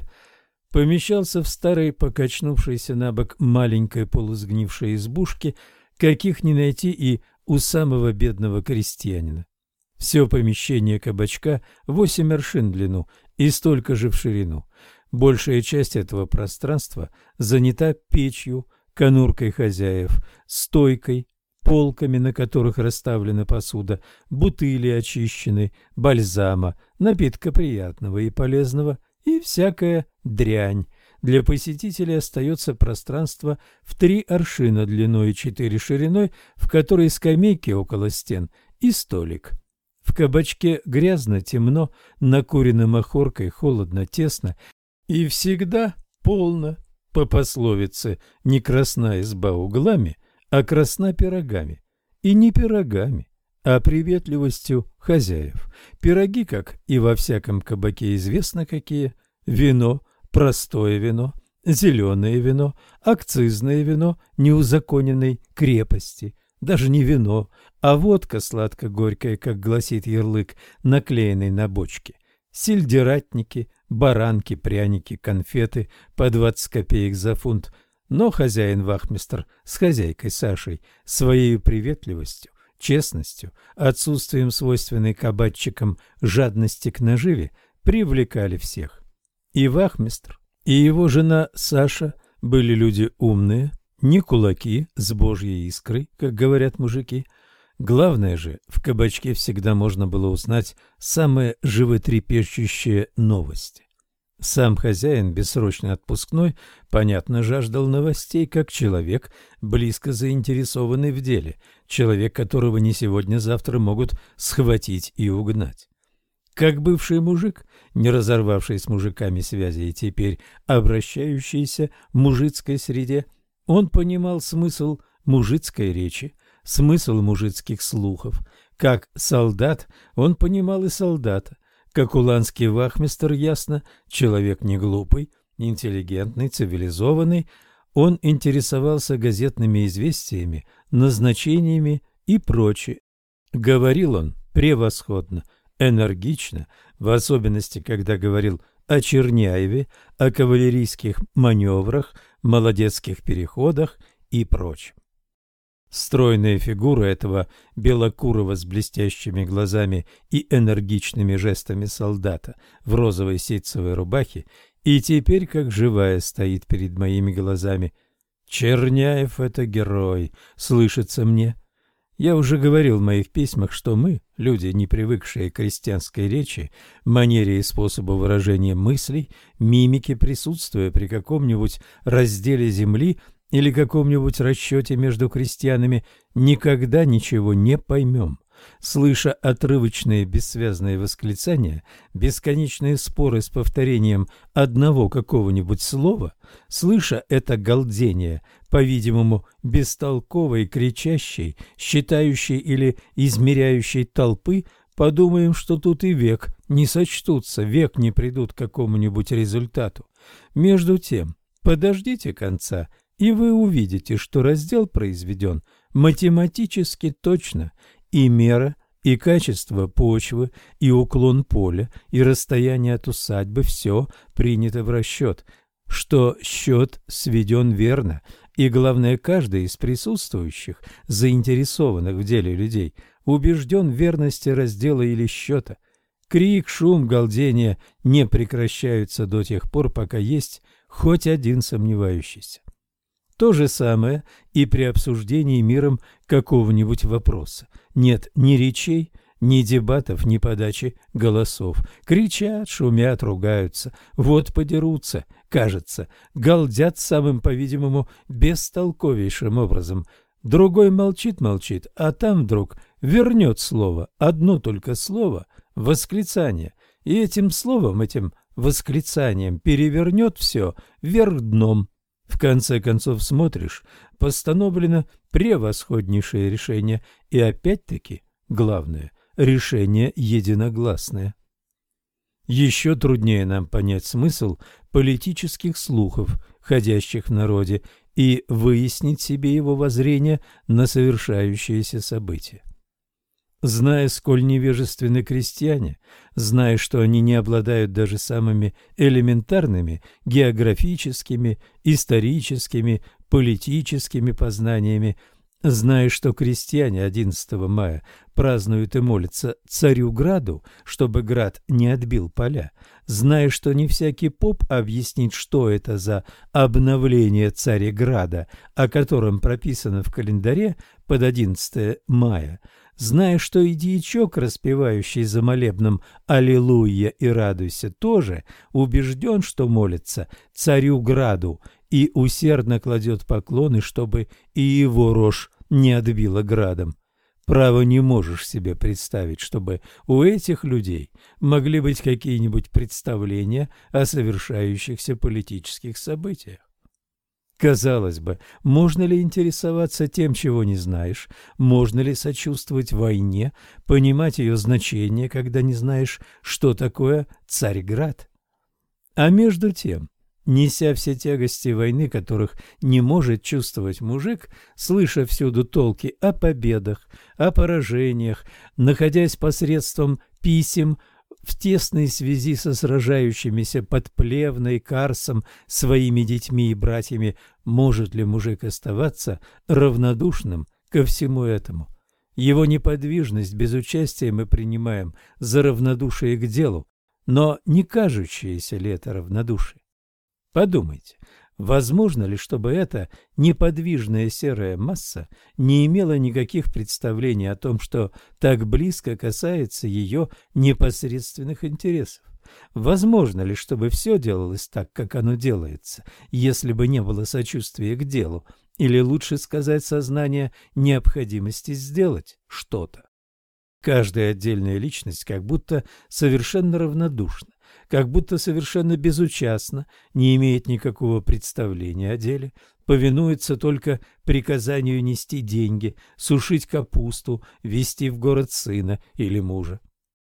Помещался в старой, покачнувшейся на бок маленькой полусгнившей избушке, каких не найти и у самого бедного крестьянина. Все помещение кабачка восемь аршин в длину и столько же в ширину. Большая часть этого пространства занята печью, конуркой хозяев, стойкой, полками, на которых расставлена посуда, бутыли очищены, бальзама, напитка приятного и полезного и всякая дрянь. Для посетителей остается пространство в три аршина длиной и четыре шириной, в которой скамейки около стен и столик. В кабачке грязно, темно, накурено махоркой, холодно, тесно и всегда полно. По пословице «не красна изба углами», а красна пирогами. И не пирогами, а приветливостью хозяев. Пироги, как и во всяком кабаке известно какие, вино, простое вино, зеленое вино, акцизное вино неузаконенной крепости, даже не вино, а водка сладко-горькая, как гласит ярлык, наклеенный на бочке, сельдератники, баранки, пряники, конфеты по 20 копеек за фунт. Но хозяин-вахмистр с хозяйкой Сашей своей приветливостью, честностью, отсутствием свойственной кабачикам жадности к наживе привлекали всех. И вахмистр, и его жена Саша были люди умные, не кулаки с божьей искрой, как говорят мужики. Главное же, в кабачке всегда можно было узнать самые животрепещущие новости. Сам хозяин, бессрочно отпускной, понятно, жаждал новостей, как человек, близко заинтересованный в деле, человек, которого не сегодня-завтра могут схватить и угнать. Как бывший мужик, не разорвавший с мужиками связи и теперь обращающийся в мужицкой среде, он понимал смысл мужицкой речи, смысл мужицких слухов. Как солдат он понимал и солдата, как уланский вахмистр, ясно, человек не глупый, интеллигентный, цивилизованный, он интересовался газетными известиями, назначениями и прочее. Говорил он превосходно, энергично, в особенности, когда говорил о Черняеве, о кавалерийских маневрах, молодецких переходах и прочем. Стройная фигура этого белокурого с блестящими глазами и энергичными жестами солдата в розовой ситцевой рубахе и теперь как живая стоит перед моими глазами. Черняев — это герой, слышится мне. Я уже говорил в моих письмах, что мы, люди, не привыкшие к крестьянской речи, манере и способу выражения мыслей, мимики, присутствуя при каком-нибудь разделе земли — или каком-нибудь расчете между крестьянами никогда ничего не поймем. Слыша отрывочные бессвязные восклицания, бесконечные споры с повторением одного какого-нибудь слова, слыша это галдение, по-видимому, бестолковой, кричащей, считающей или измеряющей толпы, подумаем, что тут и век не сочтутся, век не придут к какому-нибудь результату. Между тем, подождите конца и вы увидите, что раздел произведен математически точно, и мера, и качество почвы, и уклон поля, и расстояние от усадьбы – все принято в расчет, что счет сведен верно, и, главное, каждый из присутствующих, заинтересованных в деле людей, убежден в верности раздела или счета. Крик, шум, галдение не прекращаются до тех пор, пока есть хоть один сомневающийся. То же самое и при обсуждении миром какого-нибудь вопроса. Нет ни речей, ни дебатов, ни подачи голосов. Кричат, шумят, ругаются, вот подерутся, кажется, галдят самым, по-видимому, бестолковейшим образом. Другой молчит-молчит, а там вдруг вернет слово, одно только слово, восклицание, и этим словом, этим восклицанием перевернет все вверх дном. В конце концов смотришь, постановлено превосходнейшее решение, и опять-таки, главное, решение единогласное. Еще труднее нам понять смысл политических слухов, ходящих в народе, и выяснить себе его воззрение на совершающиеся события. Зная, сколь невежественны крестьяне, зная, что они не обладают даже самыми элементарными географическими, историческими, политическими познаниями, Зная, что крестьяне 11 мая празднуют и молятся царю Граду, чтобы Град не отбил поля, зная, что не всякий поп объяснит, что это за обновление Цареграда, о котором прописано в календаре под 11 мая, зная, что и дьячок, распевающий за молебном «Аллилуйя» и «Радуйся», тоже убежден, что молится царю Граду и усердно кладет поклоны, чтобы и его рожь не отбила градом. Право не можешь себе представить, чтобы у этих людей могли быть какие-нибудь представления о совершающихся политических событиях. Казалось бы, можно ли интересоваться тем, чего не знаешь? Можно ли сочувствовать войне, понимать ее значение, когда не знаешь, что такое Царьград? А между тем, неся все тягости войны, которых не может чувствовать мужик, слыша всюду толки о победах, о поражениях, находясь посредством писем в тесной связи со сражающимися под Плевной, Карсом, своими детьми и братьями, может ли мужик оставаться равнодушным ко всему этому? Его неподвижность без участия мы принимаем за равнодушие к делу, но не кажущееся ли это равнодушие? Подумайте, возможно ли, чтобы эта неподвижная серая масса не имела никаких представлений о том, что так близко касается ее непосредственных интересов? Возможно ли, чтобы все делалось так, как оно делается, если бы не было сочувствия к делу, или лучше сказать сознания необходимости сделать что-то? Каждая отдельная личность как будто совершенно равнодушна как будто совершенно безучастно, не имеет никакого представления о деле, повинуется только приказанию нести деньги, сушить капусту, вести в город сына или мужа.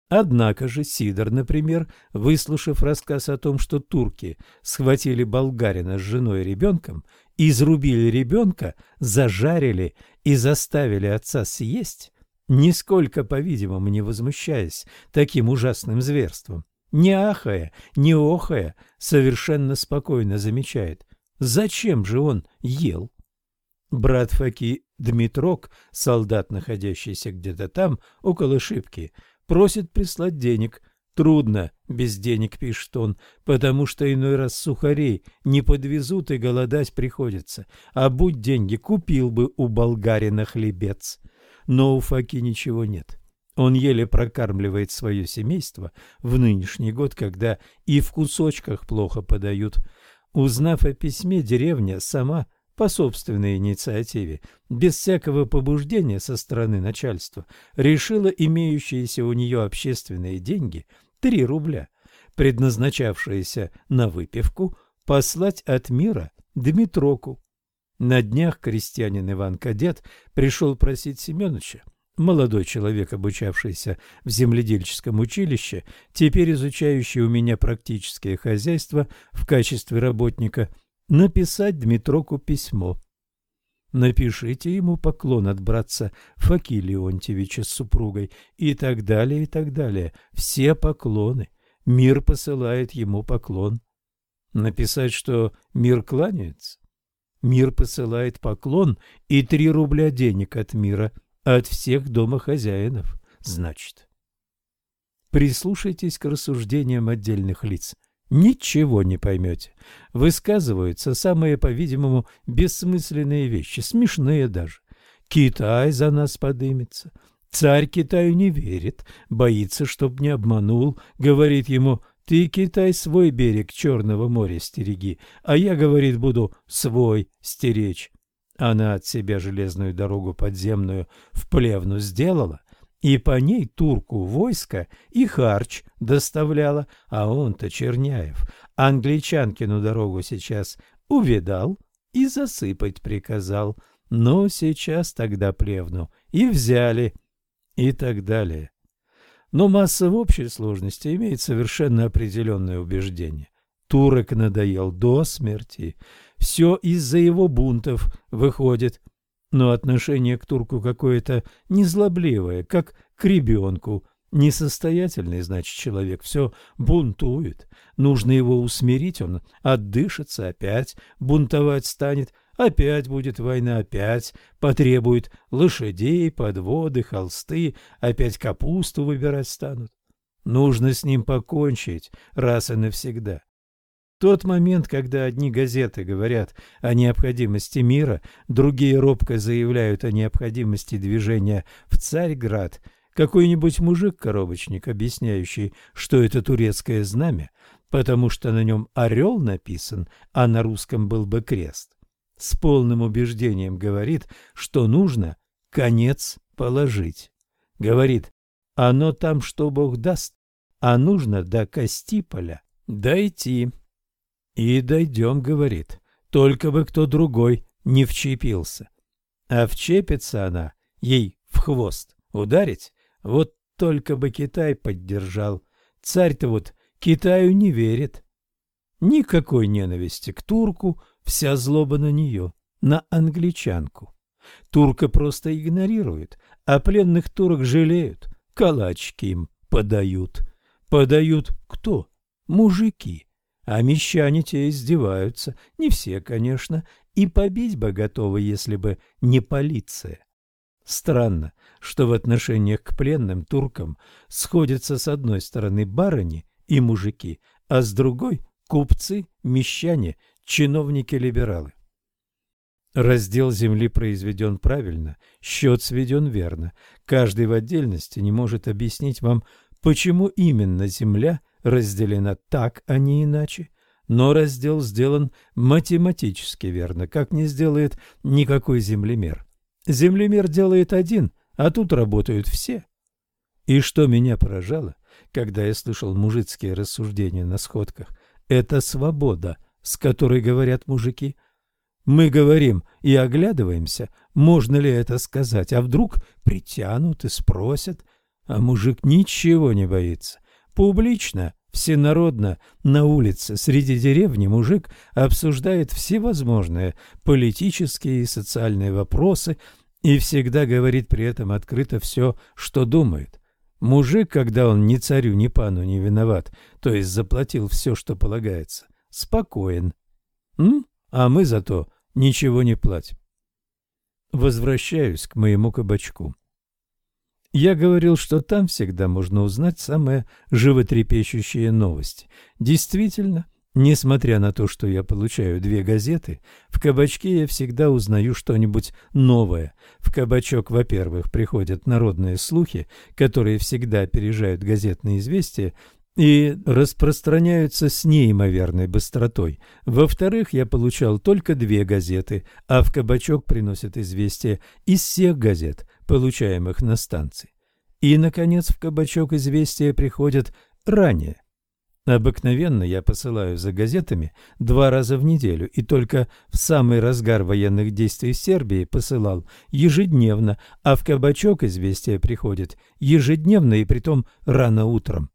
Однако же Сидор, например, выслушав рассказ о том, что турки схватили болгарина с женой и ребенком, изрубили ребенка, зажарили и заставили отца съесть, нисколько, по-видимому, не возмущаясь таким ужасным зверством, не ахая, не охая, совершенно спокойно замечает, зачем же он ел. Брат Факи Дмитрок, солдат, находящийся где-то там, около шибки, просит прислать денег. Трудно, без денег, пишет он, потому что иной раз сухарей не подвезут и голодать приходится. А будь деньги, купил бы у болгарина хлебец. Но у Факи ничего нет. Он еле прокармливает свое семейство в нынешний год, когда и в кусочках плохо подают. Узнав о письме, деревня сама по собственной инициативе, без всякого побуждения со стороны начальства, решила имеющиеся у нее общественные деньги, 3 рубля, предназначавшиеся на выпивку, послать от мира Дмитроку. На днях крестьянин Иван Кадет пришел просить Семеновича молодой человек, обучавшийся в земледельческом училище, теперь изучающий у меня практическое хозяйство в качестве работника, написать Дмитроку письмо. Напишите ему поклон от братца Факи Леонтьевича с супругой и так далее, и так далее. Все поклоны. Мир посылает ему поклон. Написать, что мир кланяется. Мир посылает поклон и три рубля денег от мира – от всех домохозяинов, значит. Прислушайтесь к рассуждениям отдельных лиц. Ничего не поймете. Высказываются самые, по-видимому, бессмысленные вещи, смешные даже. Китай за нас подымется. Царь Китаю не верит, боится, чтоб не обманул, говорит ему «Ты, Китай, свой берег Черного моря стереги, а я, говорит, буду свой стеречь». Она от себя железную дорогу подземную в Плевну сделала, и по ней турку войско и харч доставляла, а он-то, Черняев, англичанкину дорогу сейчас увидал и засыпать приказал. Но сейчас тогда Плевну и взяли, и так далее. Но масса в общей сложности имеет совершенно определенное убеждение. Турок надоел до смерти, все из-за его бунтов выходит. но отношение к турку какое-то незлобливое, как к ребенку. Несостоятельный, значит, человек все бунтует. Нужно его усмирить, он отдышится, опять бунтовать станет, опять будет война, опять потребует лошадей, подводы, холсты, опять капусту выбирать станут. Нужно с ним покончить раз и навсегда. Тот момент, когда одни газеты говорят о необходимости мира, другие робко заявляют о необходимости движения в Царьград, какой-нибудь мужик-коробочник, объясняющий, что это турецкое знамя, потому что на нем орел написан, а на русском был бы крест, с полным убеждением говорит, что нужно конец положить. Говорит, оно там, что Бог даст, а нужно до Костиполя дойти. И дойдем, говорит, только бы кто другой не вчепился. А вчепится она ей в хвост. Ударить? Вот только бы Китай поддержал. Царь-то вот Китаю не верит. Никакой ненависти к турку, вся злоба на нее, на англичанку. Турка просто игнорирует, а пленных турок жалеют, калачки им подают. Подают кто? Мужики. А мещане те издеваются, не все, конечно, и побить бы готовы, если бы не полиция. Странно, что в отношениях к пленным туркам сходятся с одной стороны барыни и мужики, а с другой – купцы, мещане, чиновники-либералы. Раздел земли произведен правильно, счет сведен верно. Каждый в отдельности не может объяснить вам, почему именно земля разделена так, а не иначе. Но раздел сделан математически верно, как не сделает никакой землемер. Землемер делает один, а тут работают все. И что меня поражало, когда я слышал мужицкие рассуждения на сходках, это свобода, с которой говорят мужики. Мы говорим и оглядываемся, можно ли это сказать, а вдруг притянут и спросят, а мужик ничего не боится. Публично, всенародно, на улице, среди деревни мужик обсуждает всевозможные политические и социальные вопросы и всегда говорит при этом открыто все, что думает. Мужик, когда он ни царю, ни пану не виноват, то есть заплатил все, что полагается, спокоен. М? А мы зато ничего не платим. Возвращаюсь к моему кабачку. Я говорил, что там всегда можно узнать самые животрепещущие новости. Действительно, несмотря на то, что я получаю две газеты, в кабачке я всегда узнаю что-нибудь новое. В кабачок, во-первых, приходят народные слухи, которые всегда опережают газетные известия, и распространяются с неимоверной быстротой. Во-вторых, я получал только две газеты, а в кабачок приносят известия из всех газет, получаемых на станции. И, наконец, в кабачок известия приходят ранее. Обыкновенно я посылаю за газетами два раза в неделю, и только в самый разгар военных действий в Сербии посылал ежедневно, а в кабачок известия приходят ежедневно и притом рано утром.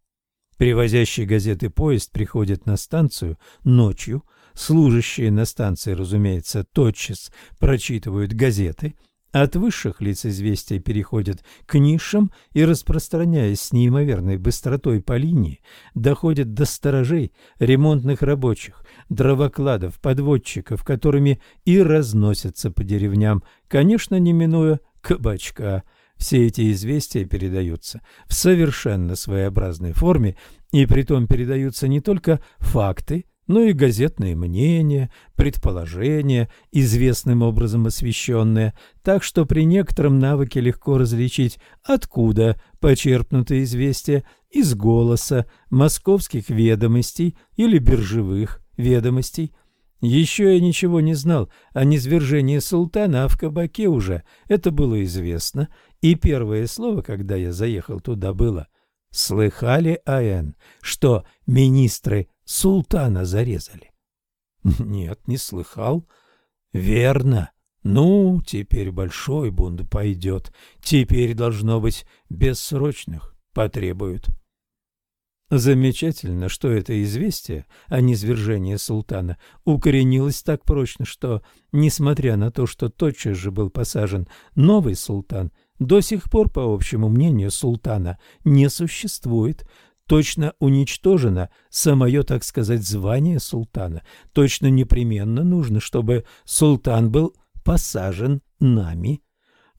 Привозящий газеты поезд приходит на станцию ночью, служащие на станции, разумеется, тотчас прочитывают газеты – от высших лиц известия переходят к низшим и, распространяясь с неимоверной быстротой по линии, доходят до сторожей, ремонтных рабочих, дровокладов, подводчиков, которыми и разносятся по деревням, конечно, не минуя кабачка. Все эти известия передаются в совершенно своеобразной форме, и притом передаются не только факты, но и газетные мнения, предположения, известным образом освещенные, так что при некотором навыке легко различить, откуда почерпнуто известие из голоса, московских ведомостей или биржевых ведомостей. Еще я ничего не знал о низвержении султана, а в кабаке уже это было известно, и первое слово, когда я заехал туда, было «Слыхали, А.Н., что министры султана зарезали. Нет, не слыхал. Верно. Ну, теперь большой бунт пойдет. Теперь должно быть бессрочных потребуют. Замечательно, что это известие о низвержении султана укоренилось так прочно, что, несмотря на то, что тотчас же был посажен новый султан, до сих пор, по общему мнению султана, не существует. Точно уничтожено самое, так сказать, звание султана. Точно непременно нужно, чтобы султан был посажен нами.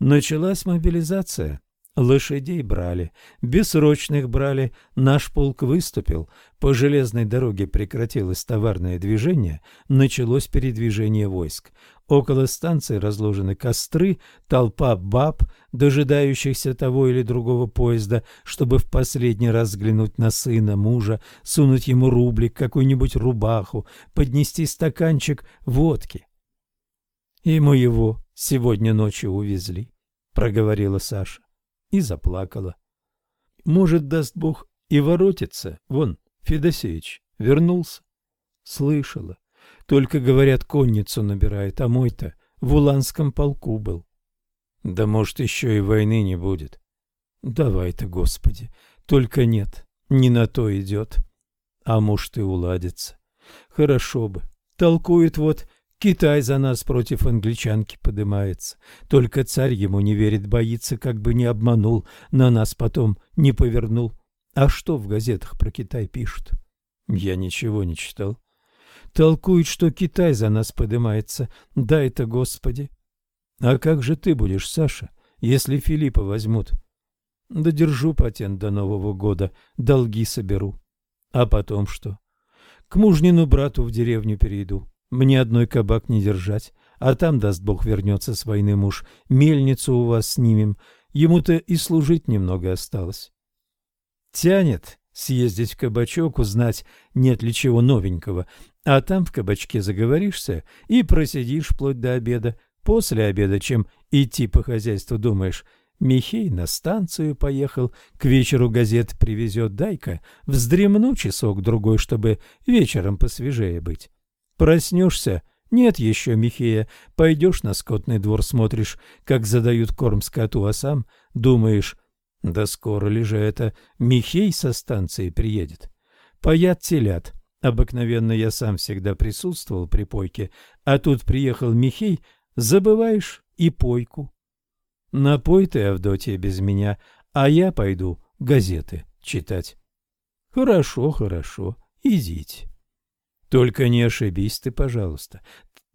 Началась мобилизация. Лошадей брали, бессрочных брали, наш полк выступил, по железной дороге прекратилось товарное движение, началось передвижение войск. Около станции разложены костры, толпа баб, дожидающихся того или другого поезда, чтобы в последний раз взглянуть на сына, мужа, сунуть ему рублик, какую-нибудь рубаху, поднести стаканчик водки. «И мы его сегодня ночью увезли», — проговорила Саша и заплакала. Может, даст Бог, и воротится. Вон, Федосеич вернулся. Слышала. Только, говорят, конницу набирает, а мой-то в Уланском полку был. Да может, еще и войны не будет. Давай-то, Господи, только нет, не на то идет. А может, и уладится. Хорошо бы. Толкует вот Китай за нас против англичанки подымается. Только царь ему не верит, боится, как бы не обманул, на нас потом не повернул. А что в газетах про Китай пишут? Я ничего не читал. Толкуют, что Китай за нас подымается. Да это Господи. А как же ты будешь, Саша, если Филиппа возьмут? Да держу патент до Нового года, долги соберу. А потом что? К мужнину брату в деревню перейду. Мне одной кабак не держать, а там, даст Бог, вернется с войны муж. Мельницу у вас снимем. Ему-то и служить немного осталось. Тянет съездить в кабачок, узнать, нет ли чего новенького. А там в кабачке заговоришься и просидишь вплоть до обеда. После обеда, чем идти по хозяйству, думаешь, Михей на станцию поехал, к вечеру газет привезет, дай-ка вздремну часок-другой, чтобы вечером посвежее быть. Проснешься, нет еще Михея, пойдешь на скотный двор, смотришь, как задают корм скоту, а сам думаешь, да скоро ли же это Михей со станции приедет. Паят телят. Обыкновенно я сам всегда присутствовал при пойке, а тут приехал Михей, забываешь и пойку. Напой ты, Авдотья, без меня, а я пойду газеты читать. Хорошо, хорошо, идите. Только не ошибись ты, пожалуйста.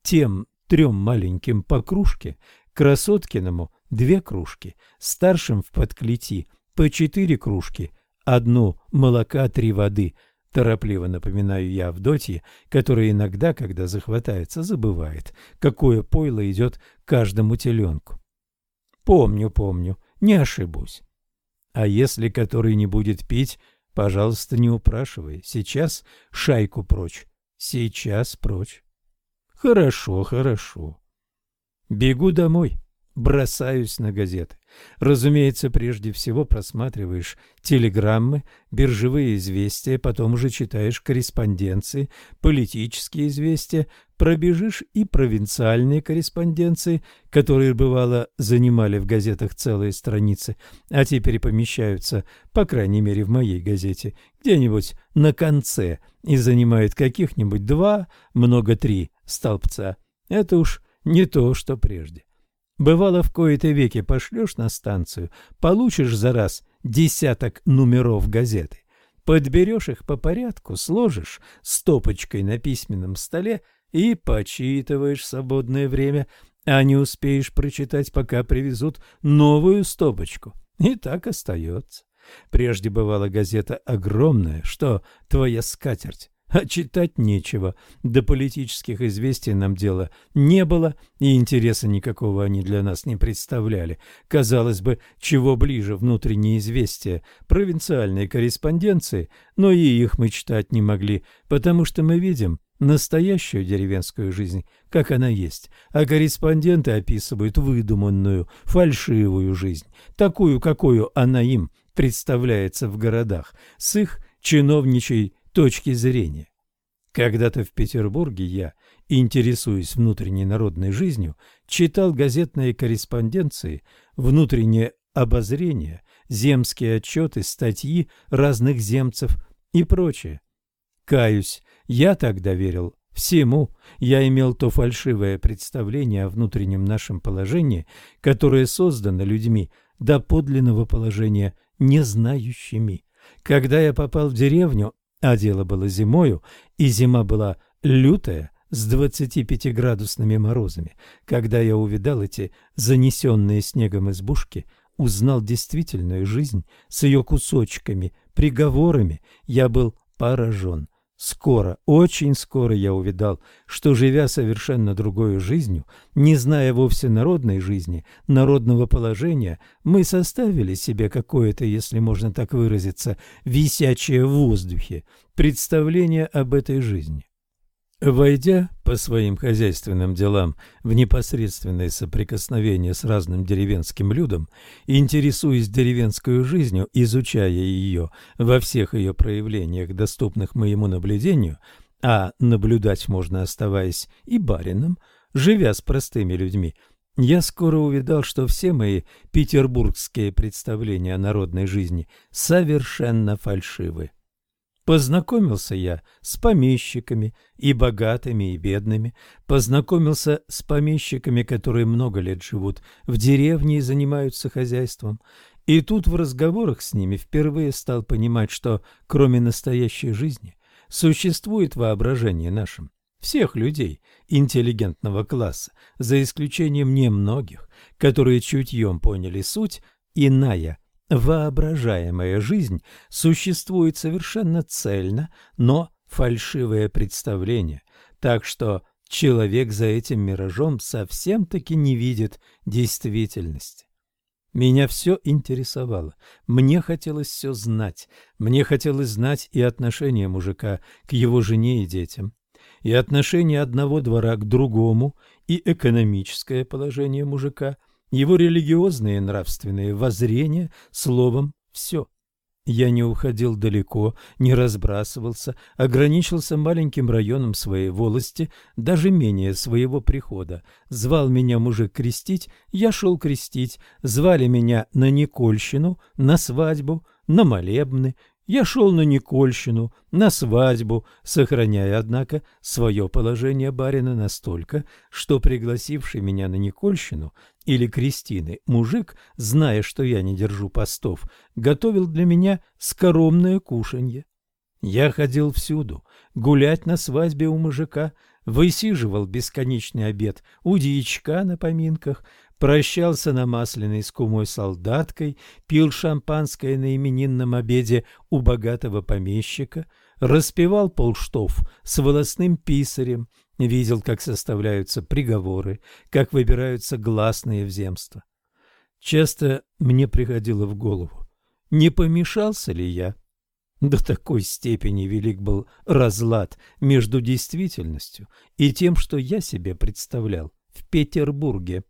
Тем трем маленьким по кружке, Красоткиному две кружки, старшим в подклети по четыре кружки, одну молока, три воды. Торопливо напоминаю я Авдотье, которая иногда, когда захватается, забывает, какое пойло идет каждому теленку. Помню, помню, не ошибусь. А если который не будет пить, пожалуйста, не упрашивай, сейчас шайку прочь. Сейчас прочь. Хорошо, хорошо. Бегу домой, бросаюсь на газеты. Разумеется, прежде всего просматриваешь телеграммы, биржевые известия, потом уже читаешь корреспонденции, политические известия, пробежишь и провинциальные корреспонденции, которые, бывало, занимали в газетах целые страницы, а теперь помещаются, по крайней мере в моей газете, где-нибудь на конце и занимают каких-нибудь два, много три столбца. Это уж не то, что прежде. Бывало, в кои-то веки пошлешь на станцию, получишь за раз десяток номеров газеты. Подберешь их по порядку, сложишь стопочкой на письменном столе и почитываешь свободное время, а не успеешь прочитать, пока привезут новую стопочку. И так остается. Прежде бывала газета огромная, что твоя скатерть а читать нечего. До политических известий нам дела не было, и интереса никакого они для нас не представляли. Казалось бы, чего ближе внутренние известия, провинциальные корреспонденции, но и их мы читать не могли, потому что мы видим настоящую деревенскую жизнь, как она есть, а корреспонденты описывают выдуманную, фальшивую жизнь, такую, какую она им представляется в городах, с их чиновничей точки зрения. Когда-то в Петербурге я, интересуясь внутренней народной жизнью, читал газетные корреспонденции, внутреннее обозрение, земские отчеты, статьи разных земцев, и прочее. Каюсь, я тогда верил всему. Я имел то фальшивое представление о внутреннем нашем положении, которое создано людьми до подлинного положения незнающими. Когда я попал в деревню, а дело было зимою, и зима была лютая, с 25-градусными морозами, когда я увидал эти занесенные снегом избушки, узнал действительную жизнь с ее кусочками, приговорами, я был поражен. Скоро, очень скоро я увидал, что, живя совершенно другой жизнью, не зная вовсе народной жизни, народного положения, мы составили себе какое-то, если можно так выразиться, висячее в воздухе представление об этой жизни. Войдя по своим хозяйственным делам в непосредственное соприкосновение с разным деревенским людом, интересуясь деревенской жизнью, изучая ее во всех ее проявлениях, доступных моему наблюдению, а наблюдать можно, оставаясь и барином, живя с простыми людьми, я скоро увидал, что все мои петербургские представления о народной жизни совершенно фальшивы. Познакомился я с помещиками, и богатыми, и бедными. Познакомился с помещиками, которые много лет живут в деревне и занимаются хозяйством. И тут в разговорах с ними впервые стал понимать, что кроме настоящей жизни существует воображение нашим. Всех людей интеллигентного класса, за исключением немногих, которые чутьем поняли суть, иная Воображаемая жизнь существует совершенно цельно, но фальшивое представление, так что человек за этим миражом совсем-таки не видит действительности. Меня все интересовало, мне хотелось все знать, мне хотелось знать и отношение мужика к его жене и детям, и отношение одного двора к другому, и экономическое положение мужика – его религиозные и нравственные воззрения, словом, все. Я не уходил далеко, не разбрасывался, ограничился маленьким районом своей волости, даже менее своего прихода. Звал меня мужик крестить, я шел крестить, звали меня на Никольщину, на свадьбу, на молебны, я шел на Никольщину, на свадьбу, сохраняя, однако, свое положение барина настолько, что пригласивший меня на Никольщину или крестины мужик, зная, что я не держу постов, готовил для меня скоромное кушанье. Я ходил всюду, гулять на свадьбе у мужика, высиживал бесконечный обед у дьячка на поминках, прощался на масляной с кумой солдаткой, пил шампанское на именинном обеде у богатого помещика, распевал полштов с волосным писарем, видел, как составляются приговоры, как выбираются гласные в земство. Часто мне приходило в голову, не помешался ли я? До такой степени велик был разлад между действительностью и тем, что я себе представлял в Петербурге.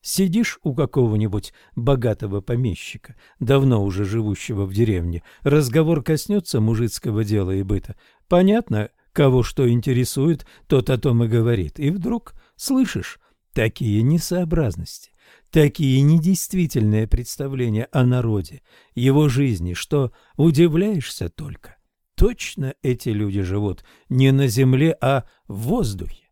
Сидишь у какого-нибудь богатого помещика, давно уже живущего в деревне, разговор коснется мужицкого дела и быта. Понятно, кого что интересует, тот о том и говорит. И вдруг слышишь такие несообразности, такие недействительные представления о народе, его жизни, что удивляешься только. Точно эти люди живут не на земле, а в воздухе.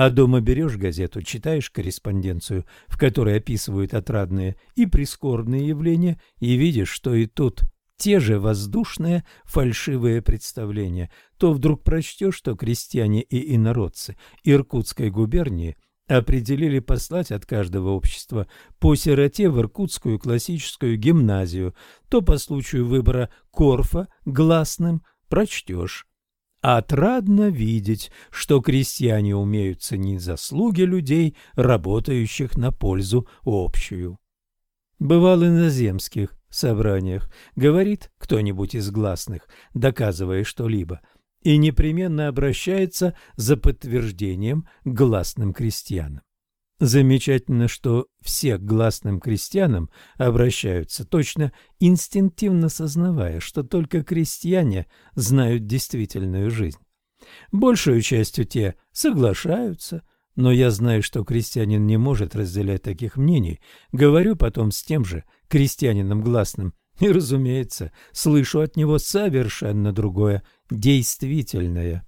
А дома берешь газету, читаешь корреспонденцию, в которой описывают отрадные и прискорбные явления, и видишь, что и тут те же воздушные фальшивые представления. То вдруг прочтешь, что крестьяне и инородцы Иркутской губернии определили послать от каждого общества по сироте в Иркутскую классическую гимназию, то по случаю выбора Корфа гласным прочтешь Отрадно видеть, что крестьяне умеют ценить заслуги людей, работающих на пользу общую. Бывал и на земских собраниях, говорит кто-нибудь из гласных, доказывая что-либо, и непременно обращается за подтверждением к гласным крестьянам. Замечательно, что все к гласным крестьянам обращаются, точно инстинктивно сознавая, что только крестьяне знают действительную жизнь. Большую частью те соглашаются, но я знаю, что крестьянин не может разделять таких мнений. Говорю потом с тем же крестьянином гласным, И, разумеется, слышу от него совершенно другое, действительное.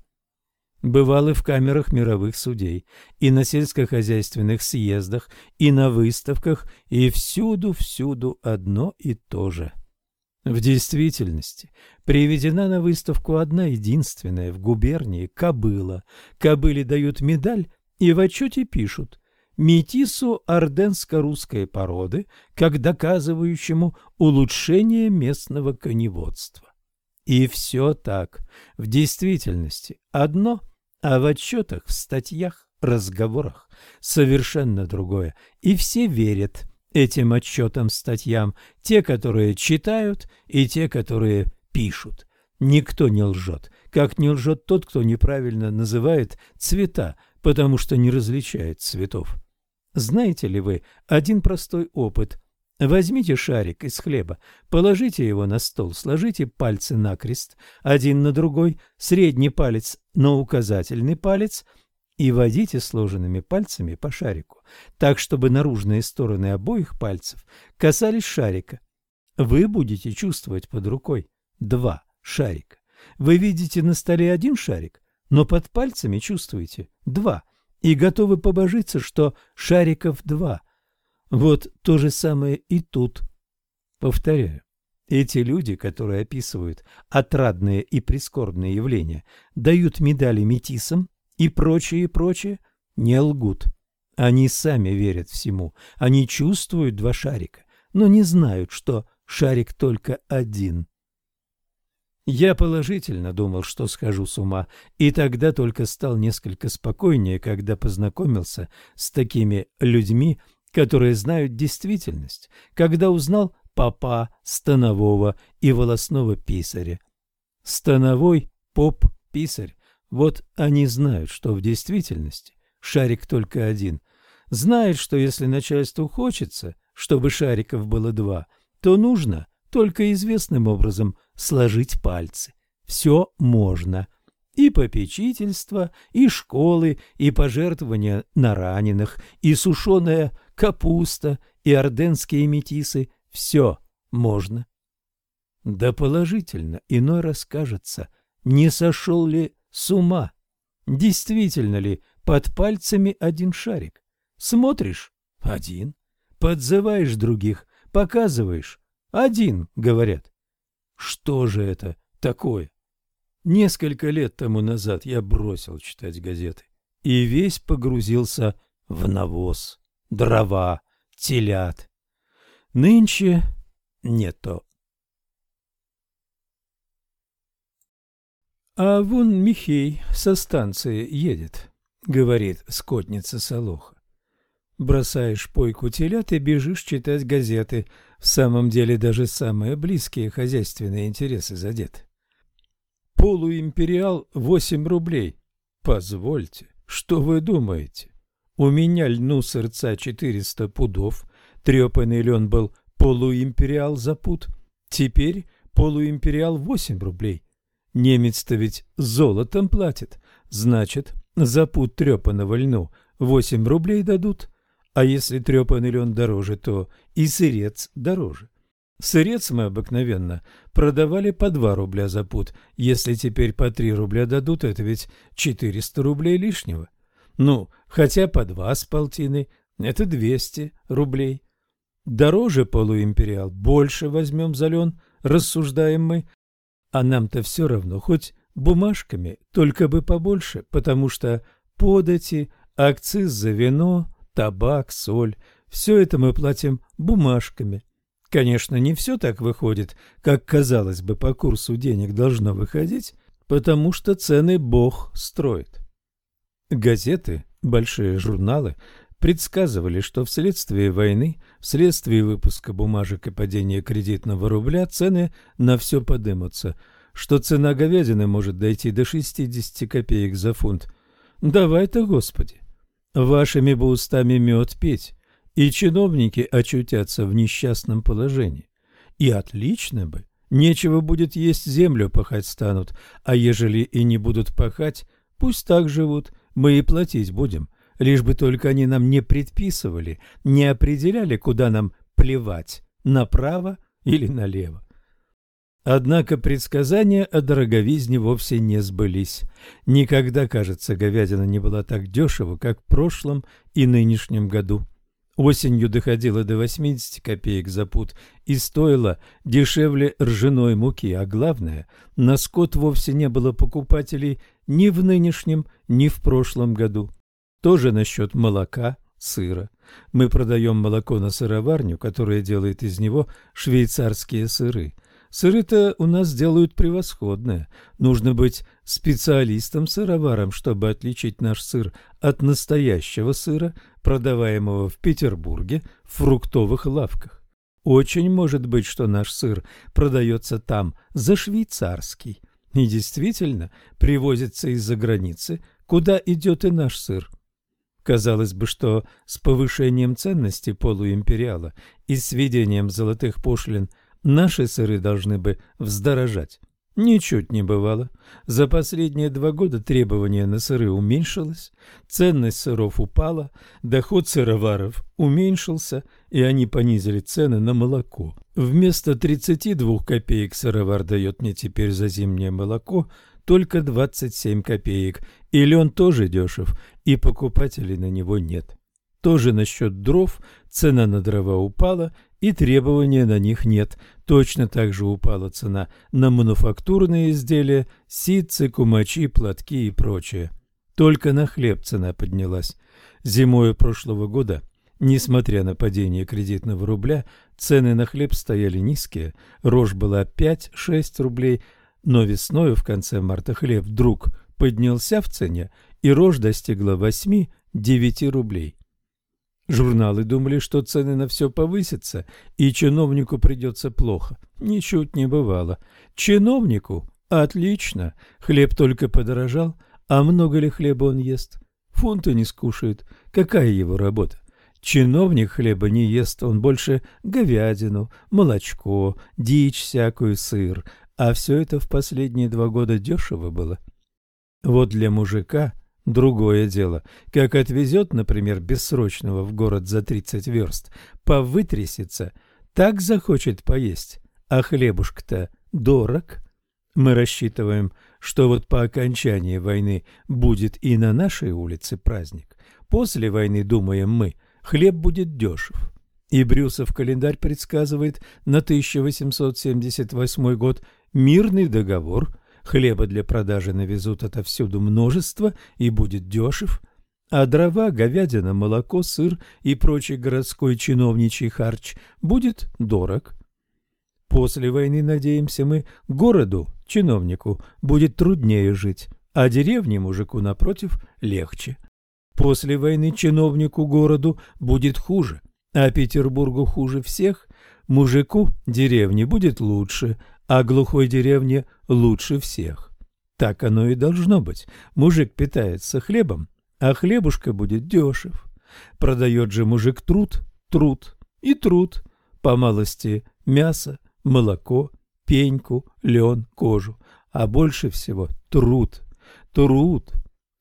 Бывал и в камерах мировых судей, и на сельскохозяйственных съездах, и на выставках, и всюду-всюду одно и то же. В действительности приведена на выставку одна единственная в губернии кобыла. Кобыле дают медаль и в отчете пишут метису орденско-русской породы, как доказывающему улучшение местного коневодства. И все так. В действительности одно, а в отчетах, в статьях, разговорах совершенно другое. И все верят этим отчетам, статьям, те, которые читают, и те, которые пишут. Никто не лжет, как не лжет тот, кто неправильно называет цвета, потому что не различает цветов. Знаете ли вы один простой опыт? Возьмите шарик из хлеба, положите его на стол, сложите пальцы накрест, один на другой, средний палец на указательный палец и водите сложенными пальцами по шарику, так, чтобы наружные стороны обоих пальцев касались шарика. Вы будете чувствовать под рукой два шарика. Вы видите на столе один шарик, но под пальцами чувствуете два и готовы побожиться, что шариков два. Вот то же самое и тут. Повторяю, эти люди, которые описывают отрадные и прискорбные явления, дают медали метисам и прочее, прочее, не лгут. Они сами верят всему, они чувствуют два шарика, но не знают, что шарик только один. Я положительно думал, что схожу с ума, и тогда только стал несколько спокойнее, когда познакомился с такими людьми, которые знают действительность, когда узнал папа станового и волосного писаря. Становой, поп, писарь – вот они знают, что в действительности шарик только один. Знают, что если начальству хочется, чтобы шариков было два, то нужно только известным образом сложить пальцы. Все можно. И попечительство, и школы, и пожертвования на раненых, и сушеная капуста, и орденские метисы – все можно. Да положительно, иной раз кажется, не сошел ли с ума? Действительно ли под пальцами один шарик? Смотришь – один. Подзываешь других, показываешь – один, говорят. Что же это такое? Несколько лет тому назад я бросил читать газеты и весь погрузился в навоз, дрова, телят. Нынче не то. А вон Михей со станции едет, говорит скотница Солоха. Бросаешь пойку телят и бежишь читать газеты. В самом деле даже самые близкие хозяйственные интересы задеты. Полуимпериал – 8 рублей. Позвольте, что вы думаете? У меня льну сердца 400 пудов. Трепанный лен был полуимпериал за пуд. Теперь полуимпериал 8 рублей. Немец-то ведь золотом платит. Значит, за пуд трепаного льну 8 рублей дадут. А если трепанный лен дороже, то и сырец дороже. Сырец мы обыкновенно продавали по 2 рубля за пуд. Если теперь по 3 рубля дадут, это ведь 400 рублей лишнего. Ну, хотя по 2 с полтиной, это 200 рублей. Дороже полуимпериал, больше возьмем за лен, рассуждаем мы. А нам-то все равно, хоть бумажками, только бы побольше, потому что подати, акциз за вино, табак, соль – все это мы платим бумажками. Конечно, не все так выходит, как, казалось бы, по курсу денег должно выходить, потому что цены Бог строит. Газеты, большие журналы предсказывали, что вследствие войны, вследствие выпуска бумажек и падения кредитного рубля цены на все подымутся, что цена говядины может дойти до 60 копеек за фунт. Давай-то, Господи! Вашими бы устами мед петь, и чиновники очутятся в несчастном положении. И отлично бы, нечего будет есть, землю пахать станут, а ежели и не будут пахать, пусть так живут, мы и платить будем, лишь бы только они нам не предписывали, не определяли, куда нам плевать, направо или налево. Однако предсказания о дороговизне вовсе не сбылись. Никогда, кажется, говядина не была так дешева, как в прошлом и нынешнем году. Осенью доходила до 80 копеек за пуд и стоила дешевле ржаной муки, а главное, на скот вовсе не было покупателей ни в нынешнем, ни в прошлом году. Тоже насчет молока, сыра. Мы продаем молоко на сыроварню, которая делает из него швейцарские сыры. Сыры-то у нас делают превосходные. Нужно быть специалистом-сыроваром, чтобы отличить наш сыр от настоящего сыра, продаваемого в Петербурге в фруктовых лавках. Очень может быть, что наш сыр продается там за швейцарский. И действительно привозится из-за границы, куда идет и наш сыр. Казалось бы, что с повышением ценности полуимпериала и с введением золотых пошлин наши сыры должны бы вздорожать. Ничуть не бывало. За последние два года требование на сыры уменьшилось, ценность сыров упала, доход сыроваров уменьшился, и они понизили цены на молоко. Вместо 32 копеек сыровар дает мне теперь за зимнее молоко только 27 копеек, и лен тоже дешев, и покупателей на него нет. Тоже насчет дров, цена на дрова упала, и требования на них нет. Точно так же упала цена на мануфактурные изделия, ситцы, кумачи, платки и прочее. Только на хлеб цена поднялась. Зимой прошлого года, несмотря на падение кредитного рубля, цены на хлеб стояли низкие, рожь была 5-6 рублей, но весною в конце марта хлеб вдруг поднялся в цене, и рожь достигла 8-9 рублей. Журналы думали, что цены на все повысятся, и чиновнику придется плохо. Ничуть не бывало. Чиновнику отлично. Хлеб только подорожал, а много ли хлеба он ест? Фунты не скушает. Какая его работа? Чиновник хлеба не ест, он больше говядину, молочко, дичь всякую, сыр. А все это в последние два года дешево было. Вот для мужика Другое дело, как отвезет, например, бессрочного в город за 30 верст, повытрясется, так захочет поесть, а хлебушка-то дорог. Мы рассчитываем, что вот по окончании войны будет и на нашей улице праздник. После войны, думаем мы, хлеб будет дешев. И Брюсов календарь предсказывает на 1878 год мирный договор – Хлеба для продажи навезут отовсюду множество и будет дешев, а дрова, говядина, молоко, сыр и прочий городской чиновничий харч будет дорог. После войны, надеемся мы, городу, чиновнику, будет труднее жить, а деревне мужику, напротив, легче. После войны чиновнику городу будет хуже, а Петербургу хуже всех, мужику деревне будет лучше, а глухой деревне лучше всех. Так оно и должно быть. Мужик питается хлебом, а хлебушка будет дешев. Продает же мужик труд, труд и труд. По малости мясо, молоко, пеньку, лен, кожу. А больше всего труд. Труд.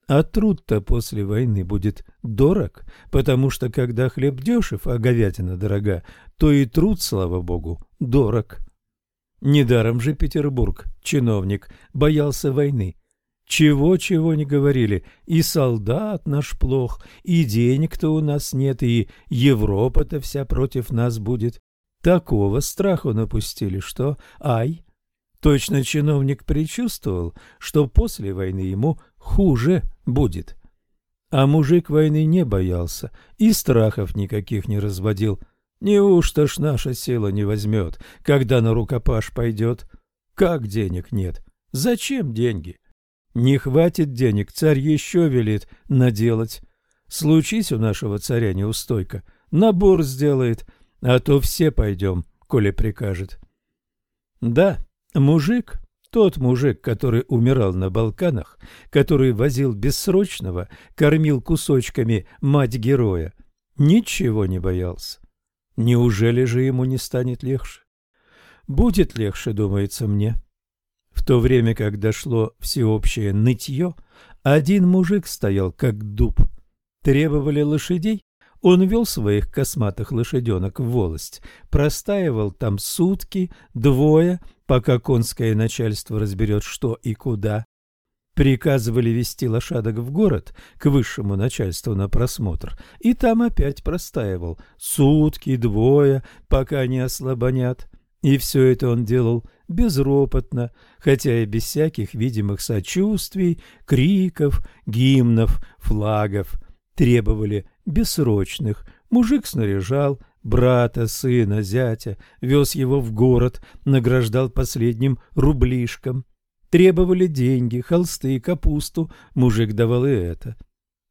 А труд-то после войны будет дорог, потому что когда хлеб дешев, а говядина дорога, то и труд, слава богу, дорог. Недаром же Петербург, чиновник, боялся войны. Чего-чего не говорили, и солдат наш плох, и денег-то у нас нет, и Европа-то вся против нас будет. Такого страху напустили, что, ай, точно чиновник предчувствовал, что после войны ему хуже будет. А мужик войны не боялся и страхов никаких не разводил, Неужто ж наша сила не возьмет, когда на рукопаш пойдет? Как денег нет? Зачем деньги? Не хватит денег, царь еще велит наделать. Случись у нашего царя неустойка, набор сделает, а то все пойдем, коли прикажет. Да, мужик, тот мужик, который умирал на Балканах, который возил бессрочного, кормил кусочками мать героя, ничего не боялся. Неужели же ему не станет легче? Будет легче, думается мне. В то время, как дошло всеобщее нытье, один мужик стоял как дуб. Требовали лошадей, Он вел своих косматых лошаденок в волость, простаивал там сутки, двое, пока конское начальство разберет, что и куда. Приказывали вести лошадок в город к высшему начальству на просмотр, и там опять простаивал сутки, двое, пока не ослабонят. И все это он делал безропотно, хотя и без всяких видимых сочувствий, криков, гимнов, флагов. Требовали бессрочных. Мужик снаряжал брата, сына, зятя, вез его в город, награждал последним рублишком. Требовали деньги, холсты, капусту, мужик давал и это.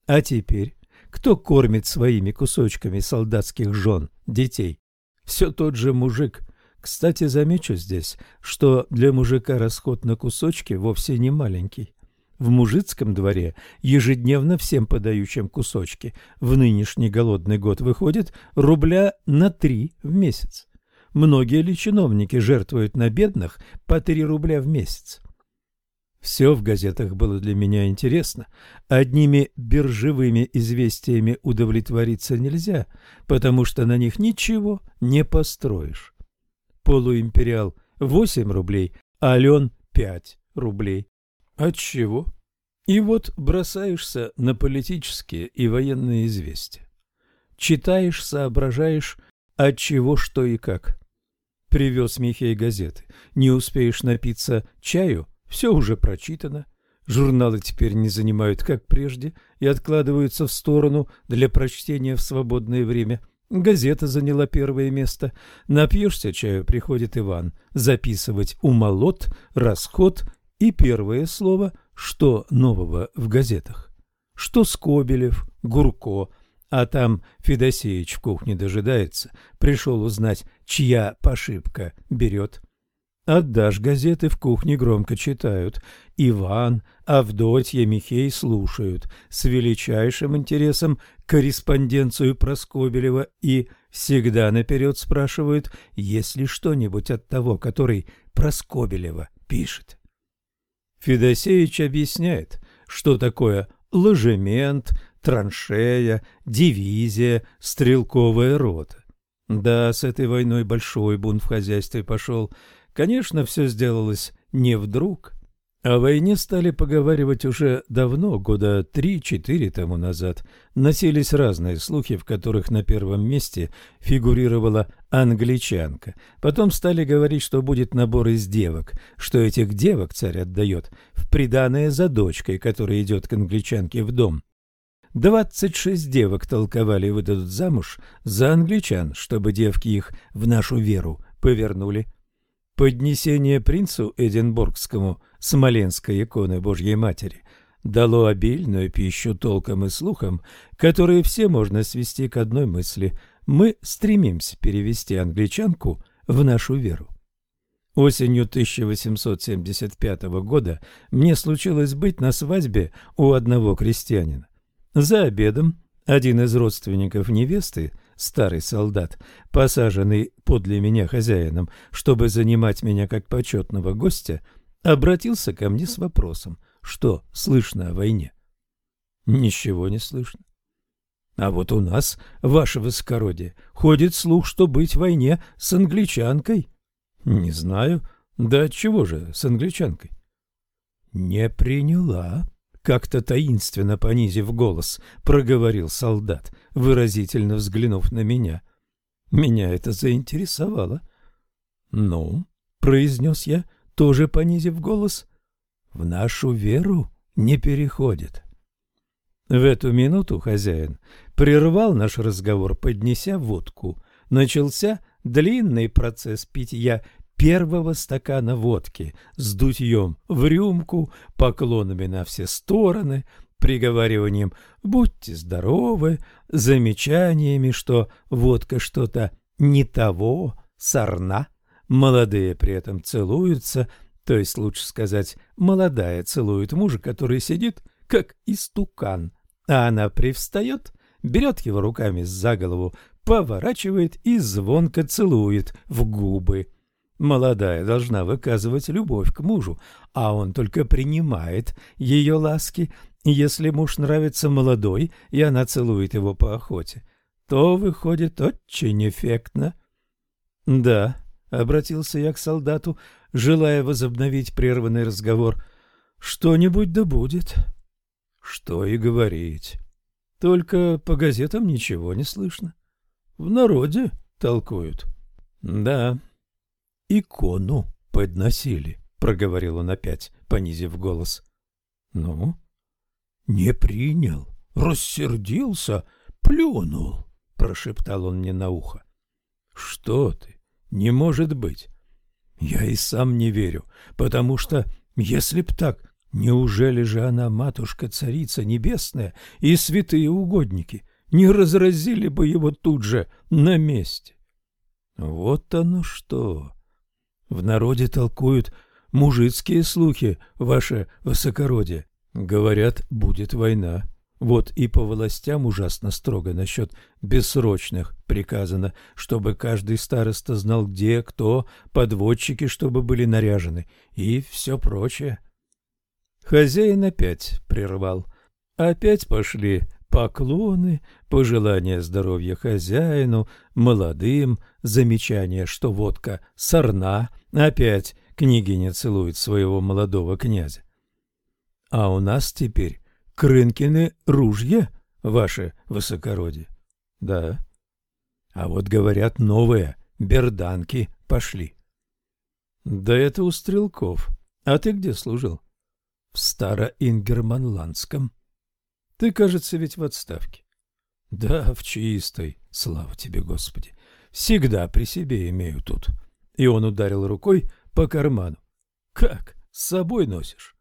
А теперь кто кормит своими кусочками солдатских жен, детей? Все тот же мужик. Кстати, замечу здесь, что для мужика расход на кусочки вовсе не маленький. В мужицком дворе ежедневно всем подающим кусочки в нынешний голодный год выходит рубля на три в месяц. Многие ли чиновники жертвуют на бедных по три рубля в месяц? Все в газетах было для меня интересно. Одними биржевыми известиями удовлетвориться нельзя, потому что на них ничего не построишь. Полуимпериал – 8 рублей, а Ален – 5 рублей. Отчего? И вот бросаешься на политические и военные известия. Читаешь, соображаешь, от чего, что и как. Привез Михей газеты. Не успеешь напиться чаю, все уже прочитано. Журналы теперь не занимают, как прежде, и откладываются в сторону для прочтения в свободное время. Газета заняла первое место. Напьешься чаю, приходит Иван записывать умолот, расход и первое слово «что нового в газетах». Что Скобелев, Гурко, а там Федосеич в кухне дожидается, пришел узнать, чья пошибка берет. Отдашь газеты, в кухне громко читают. Иван, Авдотья, Михей слушают с величайшим интересом корреспонденцию Проскобелева и всегда наперед спрашивают, есть ли что-нибудь от того, который Проскобелева пишет. Федосеевич объясняет, что такое ложемент, траншея, дивизия, стрелковая рота. Да, с этой войной большой бунт в хозяйстве пошел. Конечно, все сделалось не вдруг, о войне стали поговаривать уже давно, года три-четыре тому назад. Носились разные слухи, в которых на первом месте фигурировала англичанка. Потом стали говорить, что будет набор из девок, что этих девок царь отдает в приданое за дочкой, которая идет к англичанке в дом. Двадцать шесть девок толковали выдадут замуж за англичан, чтобы девки их в нашу веру повернули. Поднесение принцу Эдинбургскому Смоленской иконы Божьей Матери дало обильную пищу толкам и слухам, которые все можно свести к одной мысли – мы стремимся перевести англичанку в нашу веру. Осенью 1875 года мне случилось быть на свадьбе у одного крестьянина. За обедом один из родственников невесты старый солдат, посаженный подле меня хозяином, чтобы занимать меня как почетного гостя, обратился ко мне с вопросом, что слышно о войне. Ничего не слышно. А вот у нас, ваше высокородие, ходит слух, что быть в войне с англичанкой. Не знаю. Да чего же с англичанкой? Не приняла. Как-то таинственно понизив голос, проговорил солдат, выразительно взглянув на меня. Меня это заинтересовало. «Ну», — произнес я, тоже понизив голос, — «в нашу веру не переходит». В эту минуту хозяин прервал наш разговор, поднеся водку. Начался длинный процесс питья первого стакана водки с дутьем в рюмку, поклонами на все стороны, приговариванием «будьте здоровы», замечаниями, что водка что-то не того, сорна. Молодые при этом целуются, то есть, лучше сказать, молодая целует мужа, который сидит, как истукан, а она привстает, берет его руками за голову, поворачивает и звонко целует в губы. Молодая должна выказывать любовь к мужу, а он только принимает ее ласки, если муж нравится молодой, и она целует его по охоте. то выходит очень эффектно. Да, обратился я к солдату, желая возобновить прерванный разговор. Что-нибудь да будет. Что и говорить. Только по газетам ничего не слышно. В народе толкуют. Да. Икону подносили, проговорил он опять, понизив голос. Ну, не принял, рассердился, плюнул, прошептал он мне на ухо. Что ты? Не может быть. Я и сам не верю, потому что, если б так, неужели же она, матушка-царица небесная и святые угодники, не разразили бы его тут же на месте? Вот оно что! В народе толкуют мужицкие слухи, ваше высокородие. Говорят, будет война. Вот и по властям ужасно строго насчет бессрочных приказано, чтобы каждый староста знал, где, кто, подводчики, чтобы были наряжены, и все прочее. Хозяин опять прервал. Опять пошли поклоны, пожелания здоровья хозяину, молодым, замечание, что водка сорна, опять княгиня целует своего молодого князя. А у нас теперь Крынкины ружья, ваше высокородие? Да. А вот, говорят, новые берданки пошли. Да это у стрелков. А ты где служил? В Старо-Ингерманландском. Ты, кажется, ведь в отставке. Да, в чистой, слава тебе, Господи. Всегда при себе имею тут. И он ударил рукой по карману. Как? С собой носишь?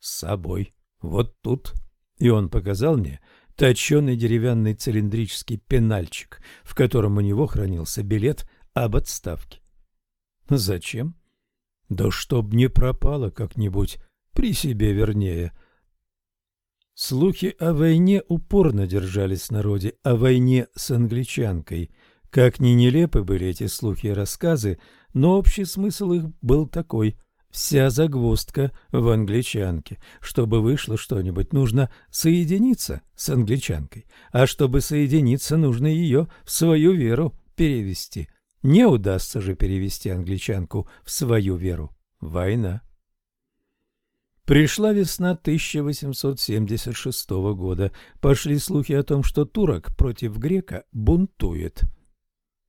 С собой. Вот тут и он показал мне точеный деревянный цилиндрический пенальчик, в котором у него хранился билет об отставке. Зачем? Да чтоб не пропало как-нибудь, при себе вернее. Слухи о войне упорно держались в народе, о войне с англичанкой. Как ни нелепы были эти слухи и рассказы, но общий смысл их был такой. Вся загвоздка в англичанке. Чтобы вышло что-нибудь, нужно соединиться с англичанкой. А чтобы соединиться, нужно ее в свою веру перевести. Не удастся же перевести англичанку в свою веру. Война. Пришла весна 1876 года. Пошли слухи о том, что турок против грека бунтует.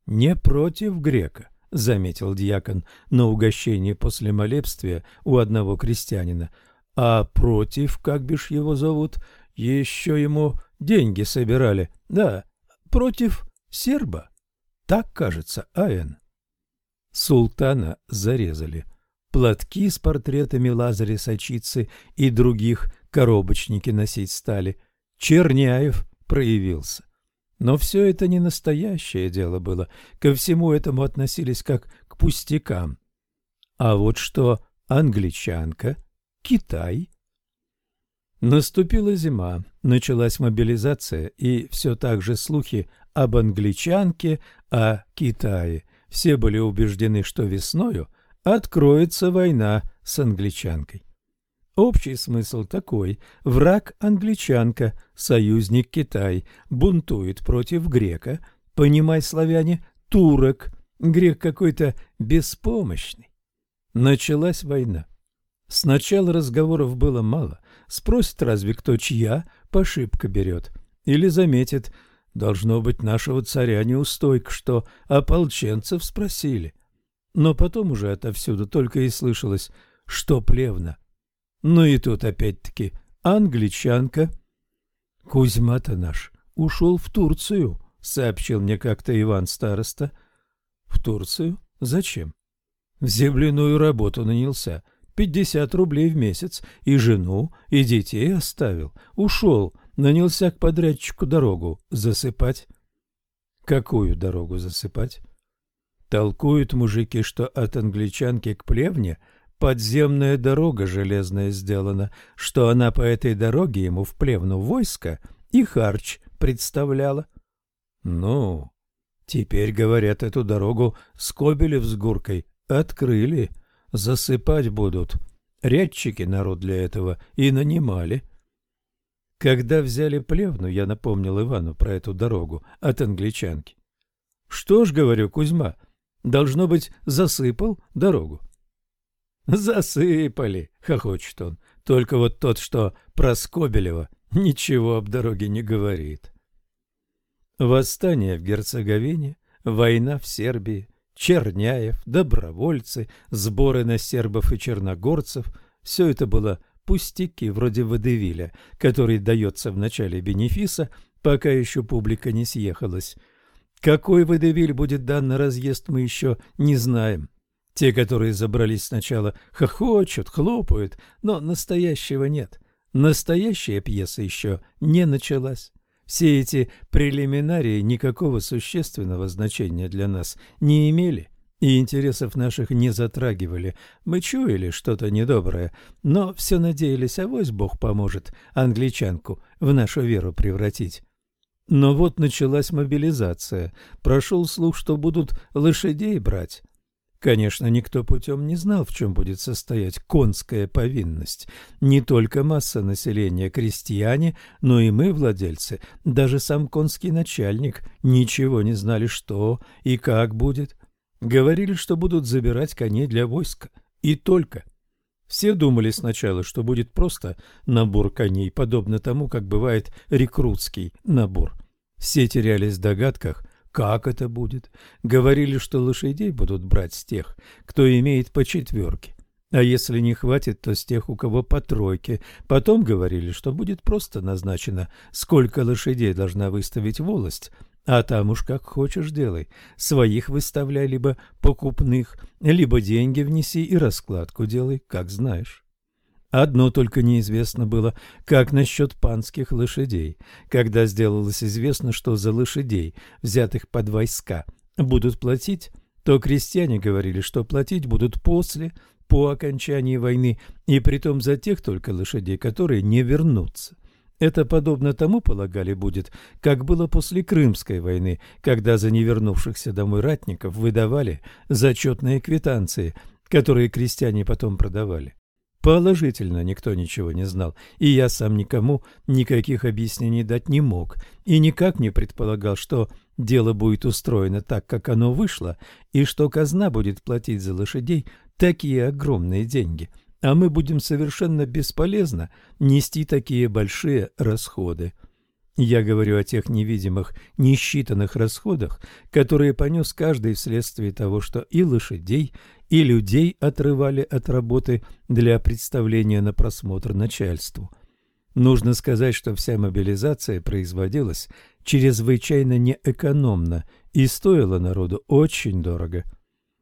Не против грека, — заметил дьякон на угощении после молебствия у одного крестьянина. А против, как бишь его зовут, еще ему деньги собирали. Да, против серба. Так, кажется, А.Н. Султана зарезали. Платки с портретами Лазаря Сочицы и других коробочники носить стали. Черняев проявился. Но все это не настоящее дело было, ко всему этому относились как к пустякам. А вот что англичанка, Китай... Наступила зима, началась мобилизация, и все так же слухи об англичанке, о Китае. Все были убеждены, что весною откроется война с англичанкой. Общий смысл такой. Враг англичанка, союзник Китай, бунтует против грека. Понимай, славяне, турок. Грек какой-то беспомощный. Началась война. Сначала разговоров было мало. Спросит разве кто, чья пошибка берет. Или заметит, должно быть нашего царя неустойка, что ополченцев спросили. Но потом уже отовсюду только и слышалось, что плевно. Ну и тут опять-таки англичанка. Кузьма-то наш ушел в Турцию, сообщил мне как-то Иван Староста. В Турцию? Зачем? В земляную работу нанялся. Пятьдесят рублей в месяц. И жену, и детей оставил. Ушел, нанялся к подрядчику дорогу засыпать. Какую дорогу засыпать? Толкуют мужики, что от англичанки к плевне – подземная дорога железная сделана, что она по этой дороге ему в плевну войска и харч представляла. Ну, теперь, говорят, эту дорогу Скобелев с Гуркой открыли, засыпать будут. Рядчики народ для этого и нанимали. Когда взяли плевну, я напомнил Ивану про эту дорогу от англичанки. Что ж, говорю, Кузьма, должно быть, засыпал дорогу. Засыпали, хохочет он. Только вот тот, что про Скобелева, ничего об дороге не говорит. Восстание в Герцеговине, война в Сербии, Черняев, добровольцы, сборы на сербов и черногорцев – все это было пустяки вроде водевиля, который дается в начале бенефиса, пока еще публика не съехалась. Какой водевиль будет дан на разъезд, мы еще не знаем. Те, которые забрались сначала, хохочут, хлопают, но настоящего нет. Настоящая пьеса еще не началась. Все эти прелиминарии никакого существенного значения для нас не имели и интересов наших не затрагивали. Мы чуяли что-то недоброе, но все надеялись, авось Бог поможет англичанку в нашу веру превратить. Но вот началась мобилизация. Прошел слух, что будут лошадей брать. Конечно, никто путем не знал, в чем будет состоять конская повинность. Не только масса населения крестьяне, но и мы, владельцы, даже сам конский начальник, ничего не знали, что и как будет. Говорили, что будут забирать коней для войска. И только. Все думали сначала, что будет просто набор коней, подобно тому, как бывает рекрутский набор. Все терялись в догадках – как это будет? Говорили, что лошадей будут брать с тех, кто имеет по четверке. А если не хватит, то с тех, у кого по тройке. Потом говорили, что будет просто назначено, сколько лошадей должна выставить волость, а там уж как хочешь делай. Своих выставляй, либо покупных, либо деньги внеси и раскладку делай, как знаешь. Одно только неизвестно было, как насчет панских лошадей. Когда сделалось известно, что за лошадей, взятых под войска, будут платить, то крестьяне говорили, что платить будут после, по окончании войны, и притом за тех только лошадей, которые не вернутся. Это подобно тому, полагали, будет, как было после Крымской войны, когда за невернувшихся домой ратников выдавали зачетные квитанции, которые крестьяне потом продавали. Положительно никто ничего не знал, и я сам никому никаких объяснений дать не мог, и никак не предполагал, что дело будет устроено так, как оно вышло, и что казна будет платить за лошадей такие огромные деньги, а мы будем совершенно бесполезно нести такие большие расходы. Я говорю о тех невидимых, несчитанных расходах, которые понес каждый вследствие того, что и лошадей, и людей отрывали от работы для представления на просмотр начальству. Нужно сказать, что вся мобилизация производилась чрезвычайно неэкономно и стоила народу очень дорого.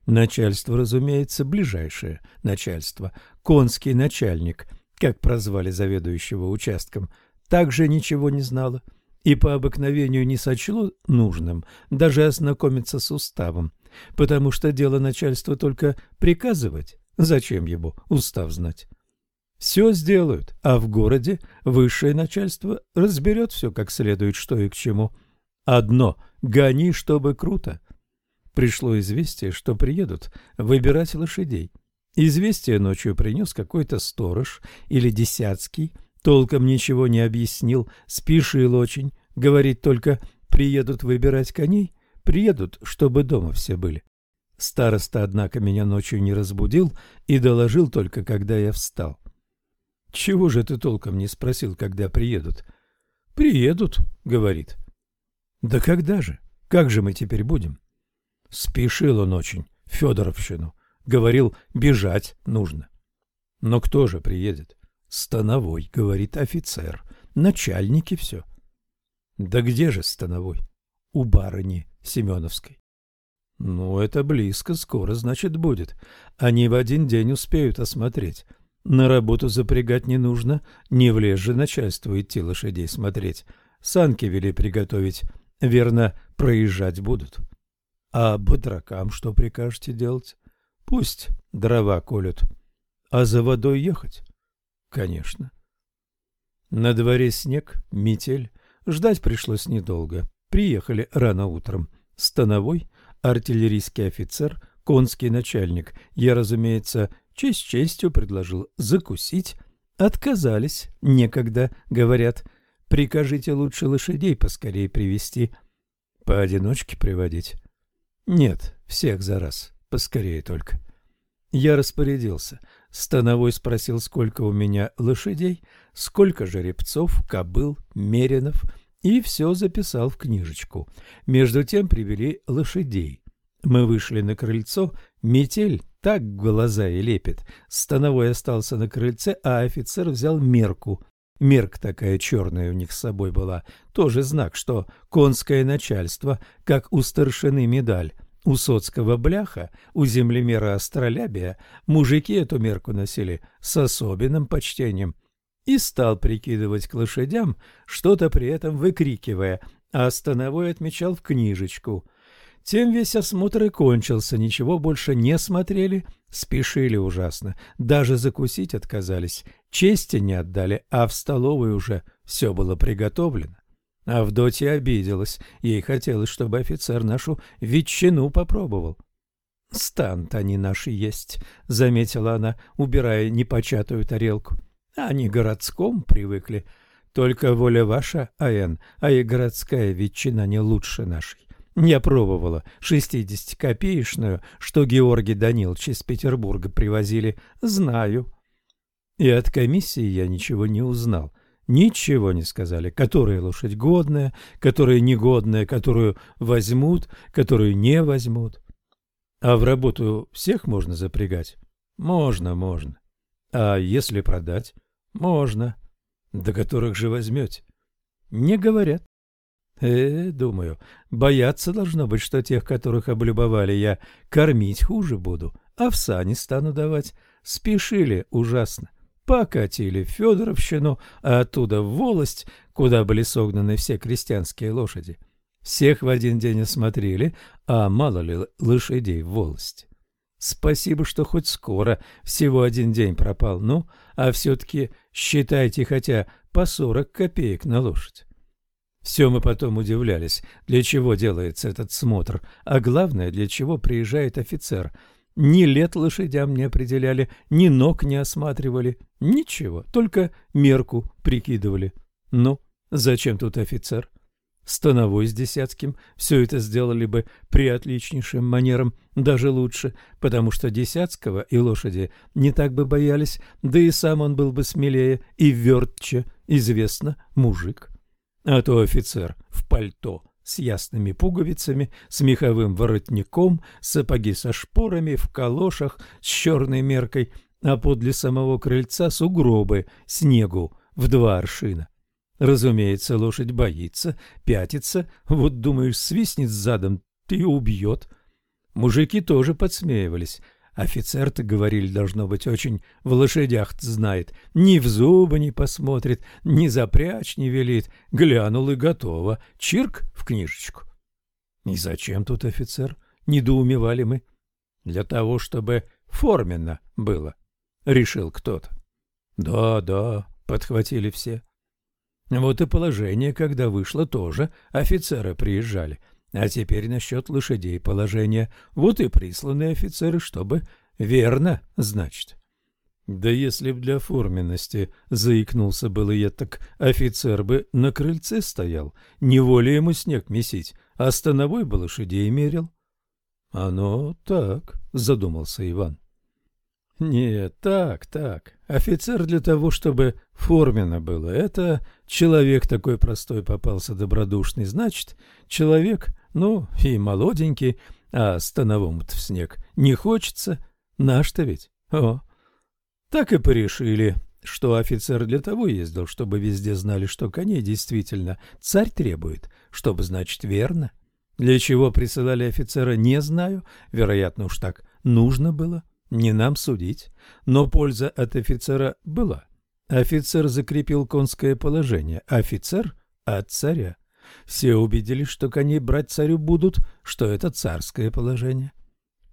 Начальство, разумеется, ближайшее начальство, конский начальник, как прозвали заведующего участком, также ничего не знало и по обыкновению не сочло нужным даже ознакомиться с уставом, потому что дело начальства только приказывать, зачем ему устав знать. Все сделают, а в городе высшее начальство разберет все как следует, что и к чему. Одно — гони, чтобы круто. Пришло известие, что приедут выбирать лошадей. Известие ночью принес какой-то сторож или десятский, толком ничего не объяснил, спешил очень, говорит только «приедут выбирать коней», Приедут, чтобы дома все были. Староста, однако, меня ночью не разбудил и доложил только, когда я встал. «Чего же ты толком не спросил, когда приедут?» «Приедут», — говорит. «Да когда же? Как же мы теперь будем?» Спешил он очень, Федоровщину. Говорил, бежать нужно. «Но кто же приедет?» «Становой», — говорит офицер. «Начальники все». «Да где же Становой?» «У барыни Семеновской. Ну, это близко, скоро, значит, будет. Они в один день успеют осмотреть. На работу запрягать не нужно, не влез же начальству идти лошадей смотреть. Санки вели приготовить, верно, проезжать будут. А батракам что прикажете делать? Пусть дрова колют. А за водой ехать? Конечно. На дворе снег, метель. Ждать пришлось недолго. Приехали рано утром. Становой, артиллерийский офицер, конский начальник. Я, разумеется, честь честью предложил закусить. Отказались, некогда, говорят. Прикажите лучше лошадей поскорее привести. Поодиночке приводить? Нет, всех за раз, поскорее только. Я распорядился. Становой спросил, сколько у меня лошадей, сколько жеребцов, кобыл, меринов, и все записал в книжечку. Между тем привели лошадей. Мы вышли на крыльцо, метель так глаза и лепит. Становой остался на крыльце, а офицер взял мерку. Мерка такая черная у них с собой была, тоже знак, что конское начальство, как у старшины медаль, у Соцкого бляха, у землемера Астролябия, мужики эту мерку носили с особенным почтением. И стал прикидывать к лошадям, что-то при этом выкрикивая, а Становой отмечал в книжечку. Тем весь осмотр и кончился, ничего больше не смотрели, спешили ужасно, даже закусить отказались, чести не отдали, а в столовой уже все было приготовлено. Авдотья обиделась, ей хотелось, чтобы офицер нашу ветчину попробовал. — Станут они наши есть, — заметила она, убирая непочатую тарелку. — Они городском привыкли. Только воля ваша, Н, а и городская ветчина не лучше нашей. Я пробовала шестидесятикопеечную, что Георгий Данилович из Петербурга привозили. Знаю. И от комиссии я ничего не узнал. Ничего не сказали, которая лошадь годная, которая негодная, которую возьмут, которую не возьмут. А в работу всех можно запрягать? Можно, можно. А если продать? Можно. До которых же возьмете? Не говорят. Э, думаю, бояться должно быть, что тех, которых облюбовали, я кормить хуже буду, овса не стану давать. Спешили ужасно. Покатили в Федоровщину, а оттуда в Волость, куда были согнаны все крестьянские лошади. Всех в один день осмотрели, а мало ли лошадей в Волости. Спасибо, что хоть скоро, всего один день пропал, ну, а все-таки считайте хотя по сорок копеек на лошадь. Все мы потом удивлялись, для чего делается этот смотр, а главное, для чего приезжает офицер. Ни лет лошадям не определяли, ни ног не осматривали, ничего, только мерку прикидывали. Ну, зачем тут офицер? Становой с Десятским все это сделали бы при отличнейшем манером, даже лучше, потому что Десятского и лошади не так бы боялись, да и сам он был бы смелее и вертче, известно, мужик а то офицер в пальто с ясными пуговицами, с меховым воротником, сапоги со шпорами, в калошах с черной меркой, а подле самого крыльца сугробы, снегу в два аршина. Разумеется, лошадь боится, пятится, вот, думаешь, свистнет задом, ты убьет. Мужики тоже подсмеивались, Офицер-то, говорили, должно быть, очень в лошадях знает. Ни в зубы не посмотрит, ни запрячь не велит. Глянул и готово. Чирк в книжечку. И зачем тут офицер? Недоумевали мы. Для того, чтобы форменно было, решил кто-то. Да, да, подхватили все. Вот и положение, когда вышло, тоже офицеры приезжали. А теперь насчет лошадей положение. Вот и присланы офицеры, чтобы верно, значит. Да если б для форменности, заикнулся было я, так офицер бы на крыльце стоял, неволе ему снег месить, а становой бы лошадей мерил. Оно так, задумался Иван. Нет, так, так. Офицер для того, чтобы форменно было. Это человек такой простой попался добродушный. Значит, человек ну, и молоденький, а становому-то в снег не хочется. Наш-то ведь. О, так и порешили, что офицер для того ездил, чтобы везде знали, что коней действительно царь требует, чтобы, значит, верно. Для чего присылали офицера, не знаю, вероятно, уж так нужно было, не нам судить, но польза от офицера была. Офицер закрепил конское положение, офицер от царя. Все убедились, что коней брать царю будут, что это царское положение.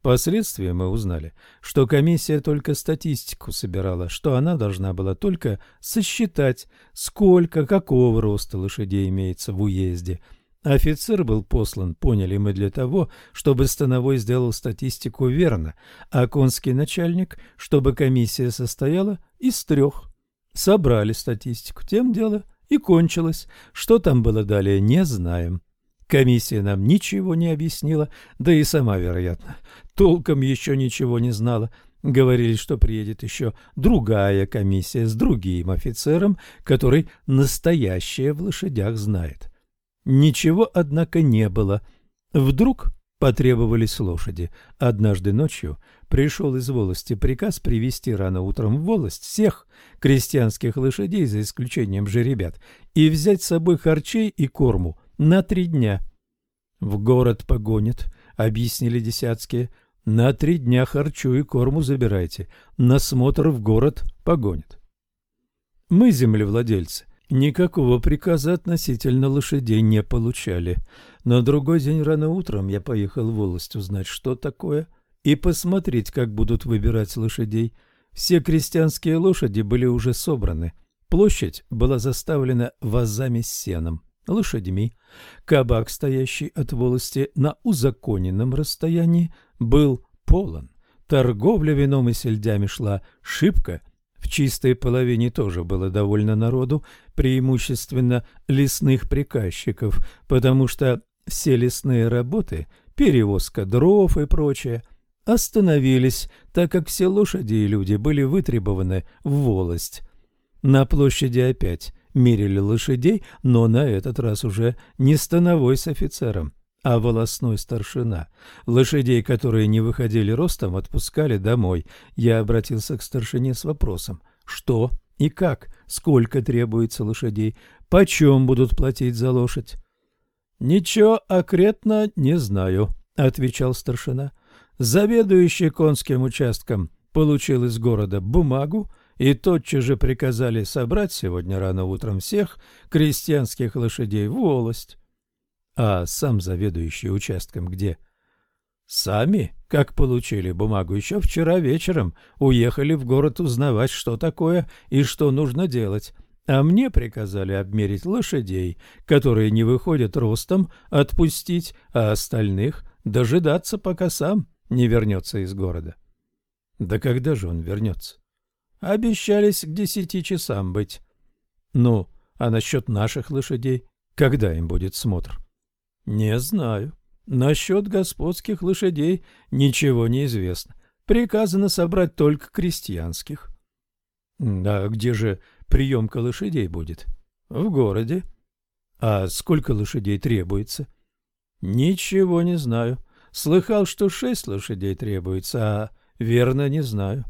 Впоследствии мы узнали, что комиссия только статистику собирала, что она должна была только сосчитать, сколько, какого роста лошадей имеется в уезде. Офицер был послан, поняли мы, для того, чтобы Становой сделал статистику верно, а конский начальник, чтобы комиссия состояла из трех. Собрали статистику, тем дело И кончилось. Что там было далее, не знаем. Комиссия нам ничего не объяснила, да и сама, вероятно, толком еще ничего не знала. Говорили, что приедет еще другая комиссия с другим офицером, который настоящее в лошадях знает. Ничего, однако, не было. Вдруг потребовались лошади. Однажды ночью пришел из волости приказ привести рано утром в волость всех крестьянских лошадей, за исключением жеребят, и взять с собой харчей и корму на три дня. В город погонят, объяснили десятские. На три дня харчу и корму забирайте. На смотр в город погонят. Мы, землевладельцы, никакого приказа относительно лошадей не получали. На другой день рано утром я поехал в волость узнать, что такое, и посмотреть, как будут выбирать лошадей. Все крестьянские лошади были уже собраны. Площадь была заставлена вазами с сеном лошадьми. Кабак, стоящий от волости на узаконенном расстоянии, был полон. Торговля вином и сельдями шла шибко. В чистой половине тоже было довольно народу, преимущественно лесных приказчиков, потому что все лесные работы, перевозка дров и прочее, остановились, так как все лошади и люди были вытребованы в волость. На площади опять мерили лошадей, но на этот раз уже не становой с офицером, а волосной старшина. Лошадей, которые не выходили ростом, отпускали домой. Я обратился к старшине с вопросом, что и как, сколько требуется лошадей, почем будут платить за лошадь. «Ничего окретно не знаю», — отвечал старшина. «Заведующий конским участком получил из города бумагу, и тотчас же приказали собрать сегодня рано утром всех крестьянских лошадей в волость. А сам заведующий участком где? Сами, как получили бумагу еще вчера вечером, уехали в город узнавать, что такое и что нужно делать. А мне приказали обмерить лошадей, которые не выходят ростом, отпустить, а остальных дожидаться, пока сам не вернется из города. Да когда же он вернется? Обещались к десяти часам быть. Ну, а насчет наших лошадей? Когда им будет смотр? Не знаю. Насчет господских лошадей ничего не известно. Приказано собрать только крестьянских. А где же приемка лошадей будет? В городе. А сколько лошадей требуется? Ничего не знаю. Слыхал, что шесть лошадей требуется, а верно не знаю.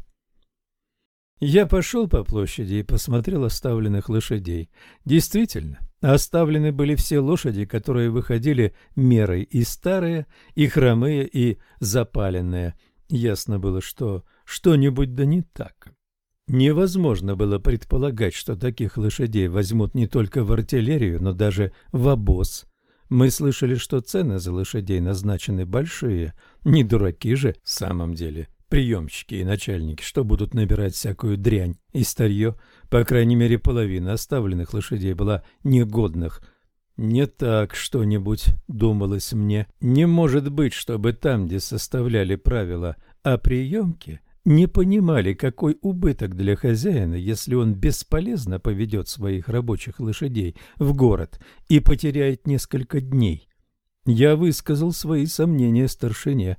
Я пошел по площади и посмотрел оставленных лошадей. Действительно, оставлены были все лошади, которые выходили мерой и старые, и хромые, и запаленные. Ясно было, что что-нибудь да не так. Невозможно было предполагать, что таких лошадей возьмут не только в артиллерию, но даже в обоз. Мы слышали, что цены за лошадей назначены большие. Не дураки же в самом деле приемщики и начальники, что будут набирать всякую дрянь и старье. По крайней мере, половина оставленных лошадей была негодных. Не так что-нибудь, думалось мне. Не может быть, чтобы там, где составляли правила о приемке, не понимали, какой убыток для хозяина, если он бесполезно поведет своих рабочих лошадей в город и потеряет несколько дней. Я высказал свои сомнения старшине.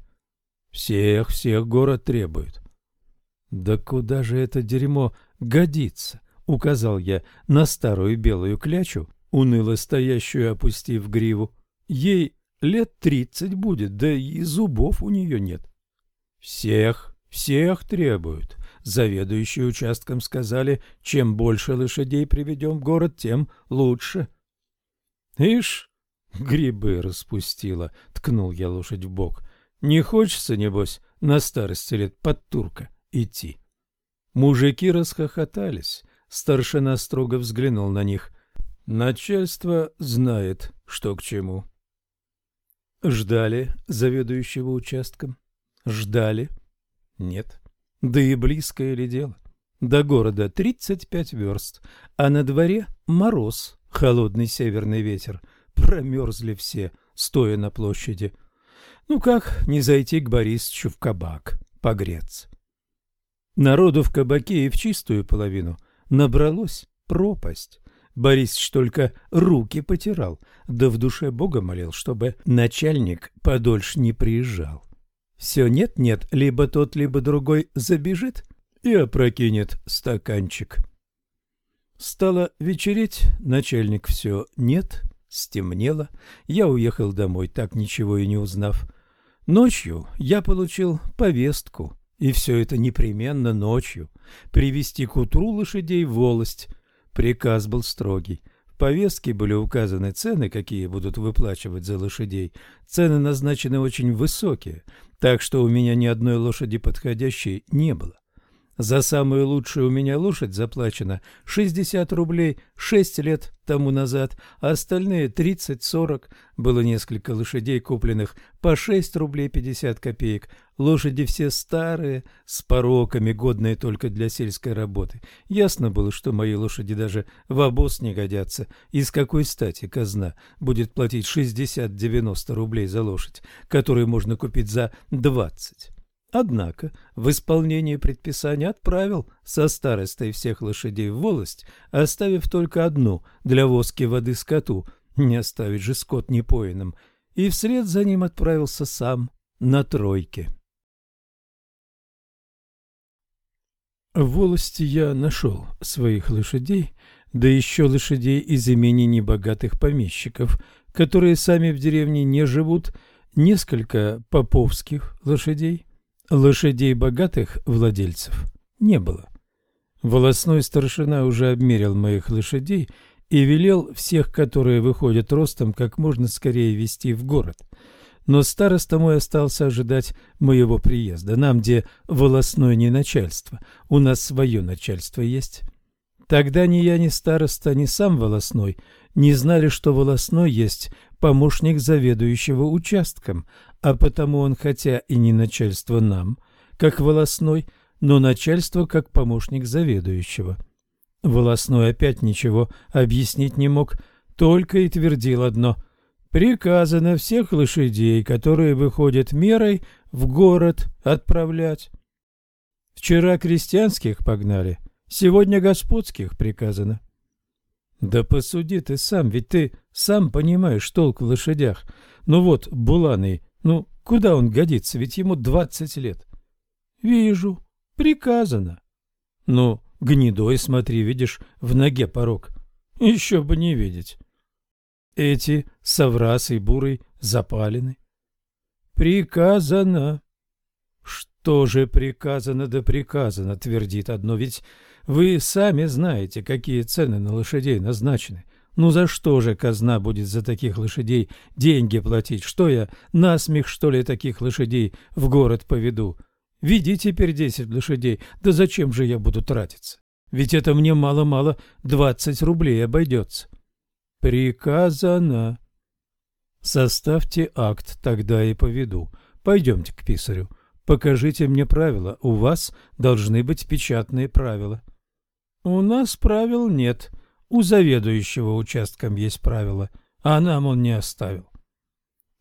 Всех, всех город требует. Да куда же это дерьмо годится? Указал я на старую белую клячу, уныло стоящую, опустив гриву. Ей лет тридцать будет, да и зубов у нее нет. Всех, всех требуют. Заведующие участком сказали, чем больше лошадей приведем в город, тем лучше. Ишь, грибы распустила, ткнул я лошадь в бок. Не хочется, небось, на старости лет под турка идти. Мужики расхохотались. Старшина строго взглянул на них. Начальство знает, что к чему. Ждали заведующего участком? Ждали? Нет. Да и близкое ли дело? До города тридцать пять верст, а на дворе мороз, холодный северный ветер. Промерзли все, стоя на площади. Ну как не зайти к Борисовичу в кабак, погреться? Народу в кабаке и в чистую половину набралось пропасть. Борисович только руки потирал, да в душе Бога молил, чтобы начальник подольше не приезжал. Все нет-нет, либо тот, либо другой забежит и опрокинет стаканчик. Стало вечереть, начальник все нет, стемнело, я уехал домой, так ничего и не узнав. Ночью я получил повестку, и все это непременно ночью, привести к утру лошадей в волость. Приказ был строгий. В повестке были указаны цены, какие будут выплачивать за лошадей. Цены назначены очень высокие, так что у меня ни одной лошади подходящей не было. За самую лучшую у меня лошадь заплачено 60 рублей 6 лет тому назад, а остальные 30-40. Было несколько лошадей, купленных по 6 рублей 50 копеек. Лошади все старые, с пороками, годные только для сельской работы. Ясно было, что мои лошади даже в обоз не годятся. И с какой стати казна будет платить 60-90 рублей за лошадь, которую можно купить за 20? Однако в исполнение предписания отправил со старостой всех лошадей в волость, оставив только одну для воски воды скоту, не оставить же скот непоиным, и вслед за ним отправился сам на тройке. В волости я нашел своих лошадей, да еще лошадей из имени небогатых помещиков, которые сами в деревне не живут, несколько поповских лошадей, Лошадей богатых владельцев не было. Волосной старшина уже обмерил моих лошадей и велел всех, которые выходят ростом, как можно скорее вести в город. Но староста мой остался ожидать моего приезда. Нам, где волосное не начальство, у нас свое начальство есть. Тогда ни я, ни староста, ни сам волосной не знали, что волосной есть помощник заведующего участком, а потому он хотя и не начальство нам, как волосной, но начальство как помощник заведующего. Волосной опять ничего объяснить не мог, только и твердил одно – приказано всех лошадей, которые выходят мерой, в город отправлять. Вчера крестьянских погнали, сегодня господских приказано. Да посуди ты сам, ведь ты сам понимаешь толк в лошадях. Ну вот, Буланый ну, куда он годится, ведь ему двадцать лет. Вижу, приказано. Ну, гнедой, смотри, видишь, в ноге порог. Еще бы не видеть. Эти соврас и бурый запалены. Приказано. Что же приказано да приказано, твердит одно, ведь вы сами знаете, какие цены на лошадей назначены. Ну за что же казна будет за таких лошадей деньги платить? Что я, насмех, что ли, таких лошадей в город поведу? Веди теперь десять лошадей, да зачем же я буду тратиться? Ведь это мне мало-мало двадцать рублей обойдется. Приказано. Составьте акт, тогда и поведу. Пойдемте к писарю. Покажите мне правила. У вас должны быть печатные правила. У нас правил нет. — у заведующего участком есть правила, а нам он не оставил.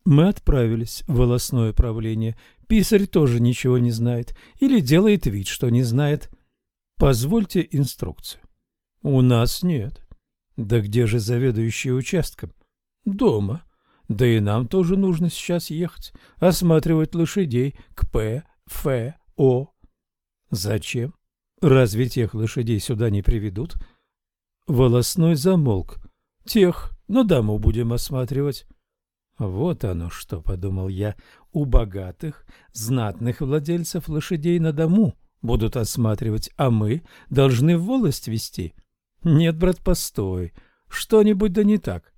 Мы отправились в волосное правление. Писарь тоже ничего не знает или делает вид, что не знает. Позвольте инструкцию. У нас нет. Да где же заведующий участком? Дома. Да и нам тоже нужно сейчас ехать, осматривать лошадей к П, Ф, О. Зачем? Разве тех лошадей сюда не приведут? Волосной замолк. Тех на даму будем осматривать. Вот оно что, подумал я, у богатых, знатных владельцев лошадей на дому будут осматривать, а мы должны в волость вести. Нет, брат, постой, что-нибудь да не так.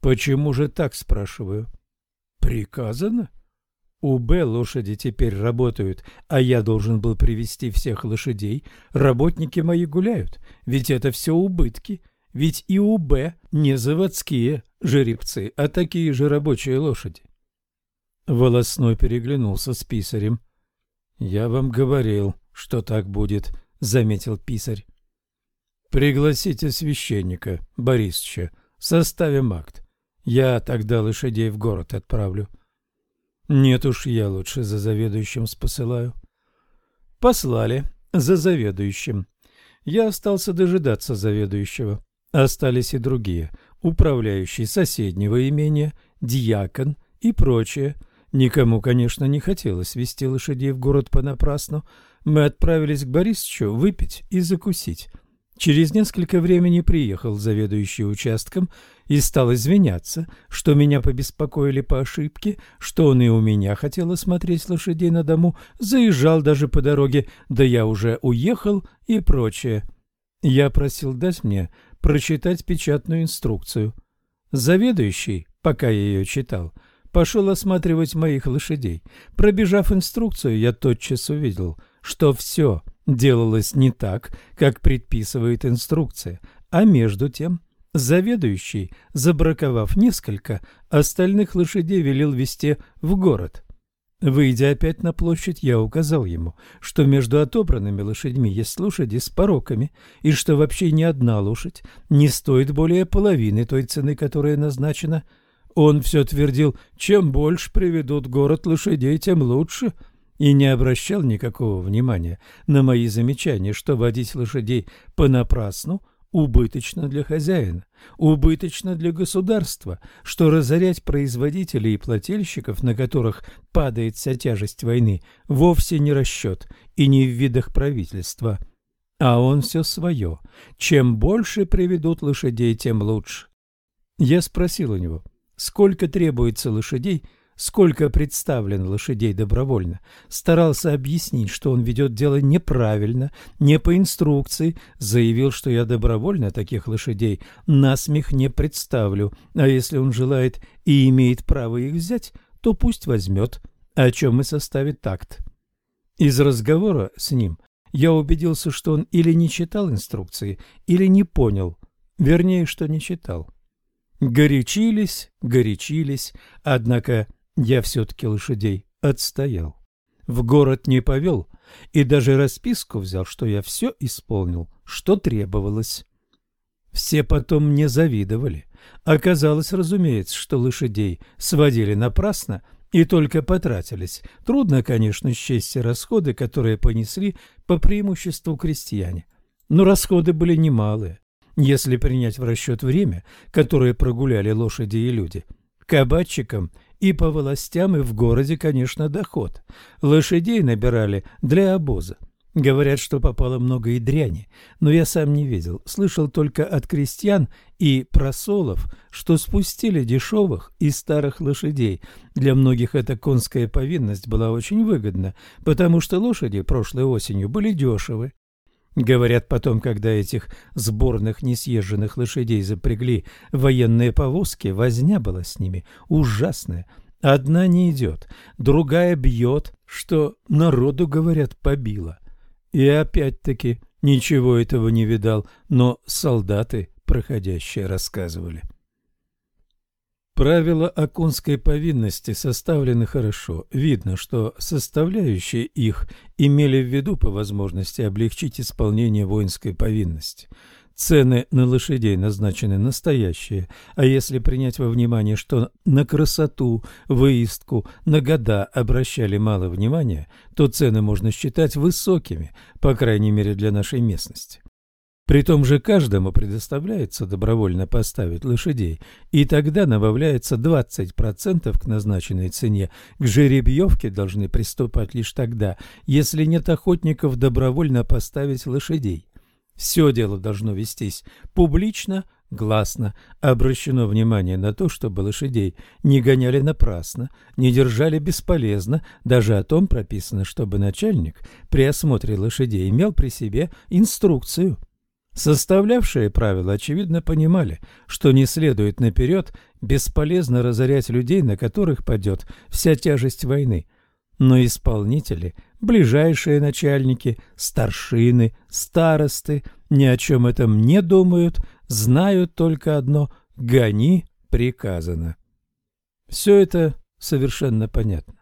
Почему же так, спрашиваю? Приказано? У Б лошади теперь работают, а я должен был привести всех лошадей. Работники мои гуляют, ведь это все убытки. Ведь и у Б не заводские жеребцы, а такие же рабочие лошади. Волосной переглянулся с писарем. — Я вам говорил, что так будет, — заметил писарь. — Пригласите священника, Борисовича, составим акт. Я тогда лошадей в город отправлю. — нет уж, я лучше за заведующим спосылаю. Послали за заведующим. Я остался дожидаться заведующего. Остались и другие – управляющий соседнего имения, дьякон и прочее. Никому, конечно, не хотелось вести лошадей в город понапрасну. Мы отправились к Борисовичу выпить и закусить. Через несколько времени приехал заведующий участком и стал извиняться, что меня побеспокоили по ошибке, что он и у меня хотел осмотреть лошадей на дому, заезжал даже по дороге, да я уже уехал и прочее. Я просил дать мне прочитать печатную инструкцию. Заведующий, пока я ее читал, пошел осматривать моих лошадей. Пробежав инструкцию, я тотчас увидел, что все делалось не так, как предписывает инструкция, а между тем заведующий, забраковав несколько, остальных лошадей велел вести в город. Выйдя опять на площадь, я указал ему, что между отобранными лошадьми есть лошади с пороками, и что вообще ни одна лошадь не стоит более половины той цены, которая назначена. Он все твердил, чем больше приведут город лошадей, тем лучше, и не обращал никакого внимания на мои замечания, что водить лошадей понапрасну – убыточно для хозяина, убыточно для государства, что разорять производителей и плательщиков, на которых падает вся тяжесть войны, вовсе не расчет и не в видах правительства. А он все свое. Чем больше приведут лошадей, тем лучше. Я спросил у него, сколько требуется лошадей, сколько представлено лошадей добровольно, старался объяснить, что он ведет дело неправильно, не по инструкции, заявил, что я добровольно таких лошадей насмех не представлю, а если он желает и имеет право их взять, то пусть возьмет, о чем и составит такт. Из разговора с ним я убедился, что он или не читал инструкции, или не понял, вернее, что не читал. Горячились, горячились, однако я все-таки лошадей отстоял. В город не повел и даже расписку взял, что я все исполнил, что требовалось. Все потом мне завидовали. Оказалось, разумеется, что лошадей сводили напрасно и только потратились. Трудно, конечно, счесть расходы, которые понесли по преимуществу крестьяне. Но расходы были немалые, если принять в расчет время, которое прогуляли лошади и люди. Кабачикам и по властям, и в городе, конечно, доход. Лошадей набирали для обоза. Говорят, что попало много и дряни, но я сам не видел. Слышал только от крестьян и просолов, что спустили дешевых и старых лошадей. Для многих эта конская повинность была очень выгодна, потому что лошади прошлой осенью были дешевы. Говорят, потом, когда этих сборных несъезженных лошадей запрягли военные повозки, возня была с ними ужасная. Одна не идет, другая бьет, что народу, говорят, побила. И опять-таки ничего этого не видал, но солдаты проходящие рассказывали. Правила о конской повинности составлены хорошо. Видно, что составляющие их имели в виду по возможности облегчить исполнение воинской повинности. Цены на лошадей назначены настоящие, а если принять во внимание, что на красоту, выездку, на года обращали мало внимания, то цены можно считать высокими, по крайней мере для нашей местности. При том же каждому предоставляется добровольно поставить лошадей, и тогда набавляется 20% к назначенной цене. К жеребьевке должны приступать лишь тогда, если нет охотников добровольно поставить лошадей. Все дело должно вестись публично, гласно, обращено внимание на то, чтобы лошадей не гоняли напрасно, не держали бесполезно, даже о том прописано, чтобы начальник при осмотре лошадей имел при себе инструкцию – Составлявшие правила, очевидно, понимали, что не следует наперед бесполезно разорять людей, на которых падет вся тяжесть войны. Но исполнители, ближайшие начальники, старшины, старосты ни о чем этом не думают, знают только одно – гони приказано. Все это совершенно понятно.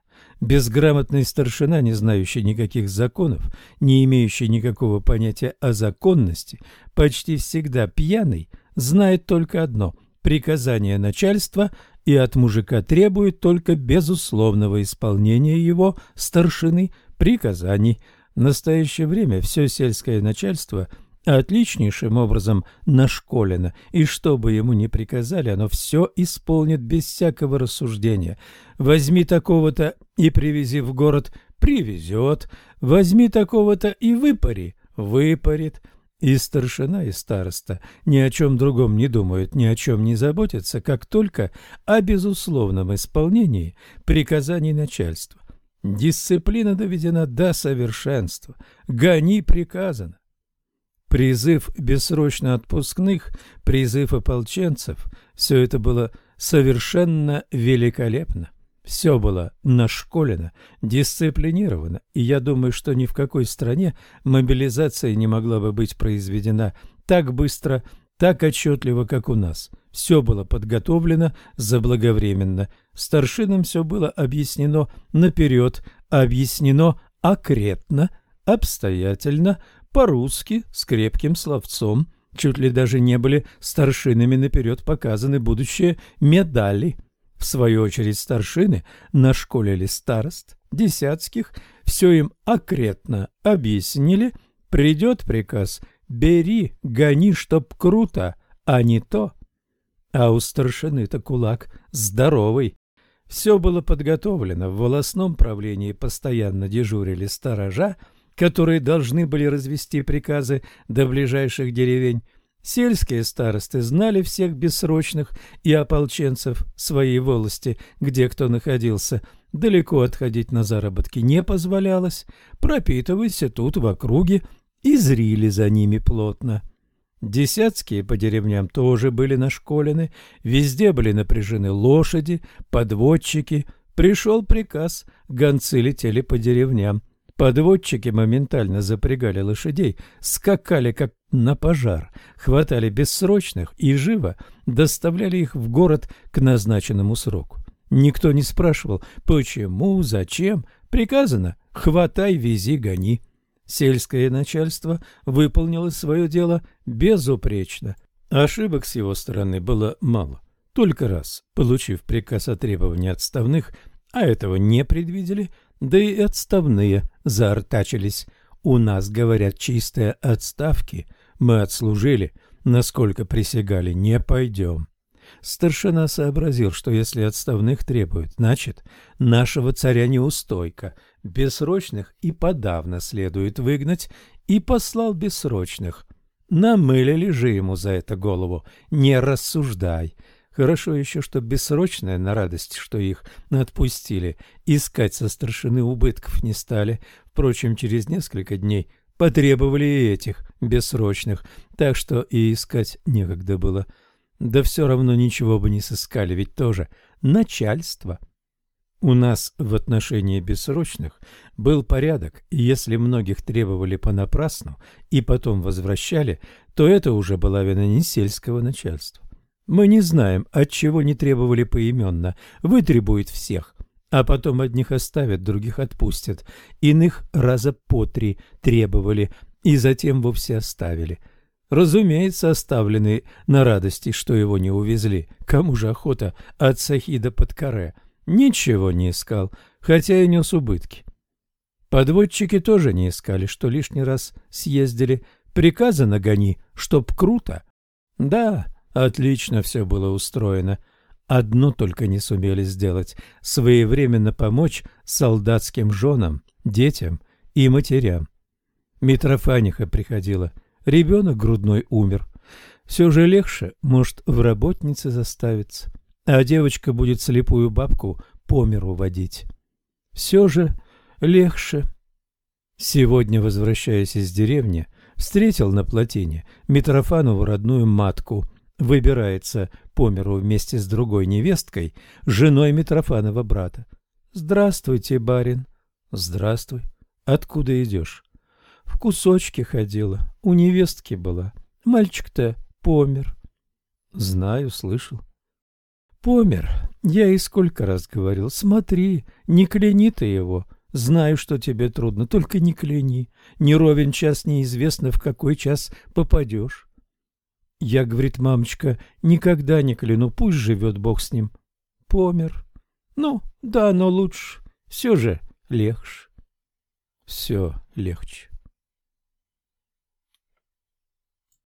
Безграмотный старшина, не знающий никаких законов, не имеющий никакого понятия о законности, почти всегда пьяный, знает только одно – приказание начальства и от мужика требует только безусловного исполнения его, старшины, приказаний. В настоящее время все сельское начальство отличнейшим образом нашколено, и что бы ему ни приказали, оно все исполнит без всякого рассуждения. Возьми такого-то и привези в город, привезет, возьми такого-то и выпари, выпарит. И старшина, и староста ни о чем другом не думают, ни о чем не заботятся, как только о безусловном исполнении приказаний начальства. Дисциплина доведена до совершенства. Гони приказано. Призыв бессрочно отпускных, призыв ополченцев – все это было совершенно великолепно. Все было нашколено, дисциплинировано, и я думаю, что ни в какой стране мобилизация не могла бы быть произведена так быстро, так отчетливо, как у нас. Все было подготовлено заблаговременно. Старшинам все было объяснено наперед, объяснено окретно, обстоятельно, по-русски, с крепким словцом. Чуть ли даже не были старшинами наперед показаны будущие медали – в свою очередь старшины нашколили старост, десятских, все им окретно объяснили, придет приказ «бери, гони, чтоб круто», а не то. А у старшины-то кулак здоровый. Все было подготовлено, в волосном правлении постоянно дежурили сторожа, которые должны были развести приказы до ближайших деревень, Сельские старосты знали всех бессрочных и ополченцев своей волости, где кто находился. Далеко отходить на заработки не позволялось. Пропитывайся тут в округе и зрили за ними плотно. Десятские по деревням тоже были нашколены, везде были напряжены лошади, подводчики. Пришел приказ, гонцы летели по деревням. Подводчики моментально запрягали лошадей, скакали как на пожар, хватали бессрочных и живо доставляли их в город к назначенному сроку. Никто не спрашивал, почему, зачем. Приказано «хватай, вези, гони». Сельское начальство выполнило свое дело безупречно. Ошибок с его стороны было мало. Только раз, получив приказ о требовании отставных, а этого не предвидели, да и отставные заортачились. У нас, говорят, чистые отставки. Мы отслужили, насколько присягали, не пойдем. Старшина сообразил, что если отставных требуют, значит, нашего царя неустойка, бессрочных и подавно следует выгнать, и послал бессрочных. Намылили же ему за это голову, не рассуждай. Хорошо еще, что бессрочная, на радость, что их отпустили, искать со старшины убытков не стали. Впрочем, через несколько дней потребовали и этих бессрочных, так что и искать некогда было. Да все равно ничего бы не сыскали, ведь тоже начальство. У нас в отношении бессрочных был порядок, и если многих требовали понапрасну и потом возвращали, то это уже была вина не сельского начальства. Мы не знаем, от чего не требовали поименно. Вытребуют всех, а потом одних оставят, других отпустят. Иных раза по три требовали и затем вовсе оставили. Разумеется, оставленный на радости, что его не увезли. Кому же охота от Сахида под каре? Ничего не искал, хотя и нес убытки. Подводчики тоже не искали, что лишний раз съездили. Приказано гони, чтоб круто. Да, Отлично все было устроено. Одно только не сумели сделать – своевременно помочь солдатским женам, детям и матерям. Митрофаниха приходила. Ребенок грудной умер. Все же легче, может, в работнице заставиться. А девочка будет слепую бабку по миру водить. Все же легче. Сегодня, возвращаясь из деревни, встретил на плотине Митрофанову родную матку – выбирается по миру вместе с другой невесткой, женой Митрофанова брата. «Здравствуйте, барин». «Здравствуй. Откуда идешь?» «В кусочки ходила. У невестки была. Мальчик-то помер». «Знаю, слышал». «Помер. Я и сколько раз говорил. Смотри, не кляни ты его. Знаю, что тебе трудно, только не кляни. Не ровен час неизвестно, в какой час попадешь». Я, говорит мамочка, никогда не кляну, пусть живет Бог с ним. Помер. Ну, да, но лучше. Все же легче. Все легче.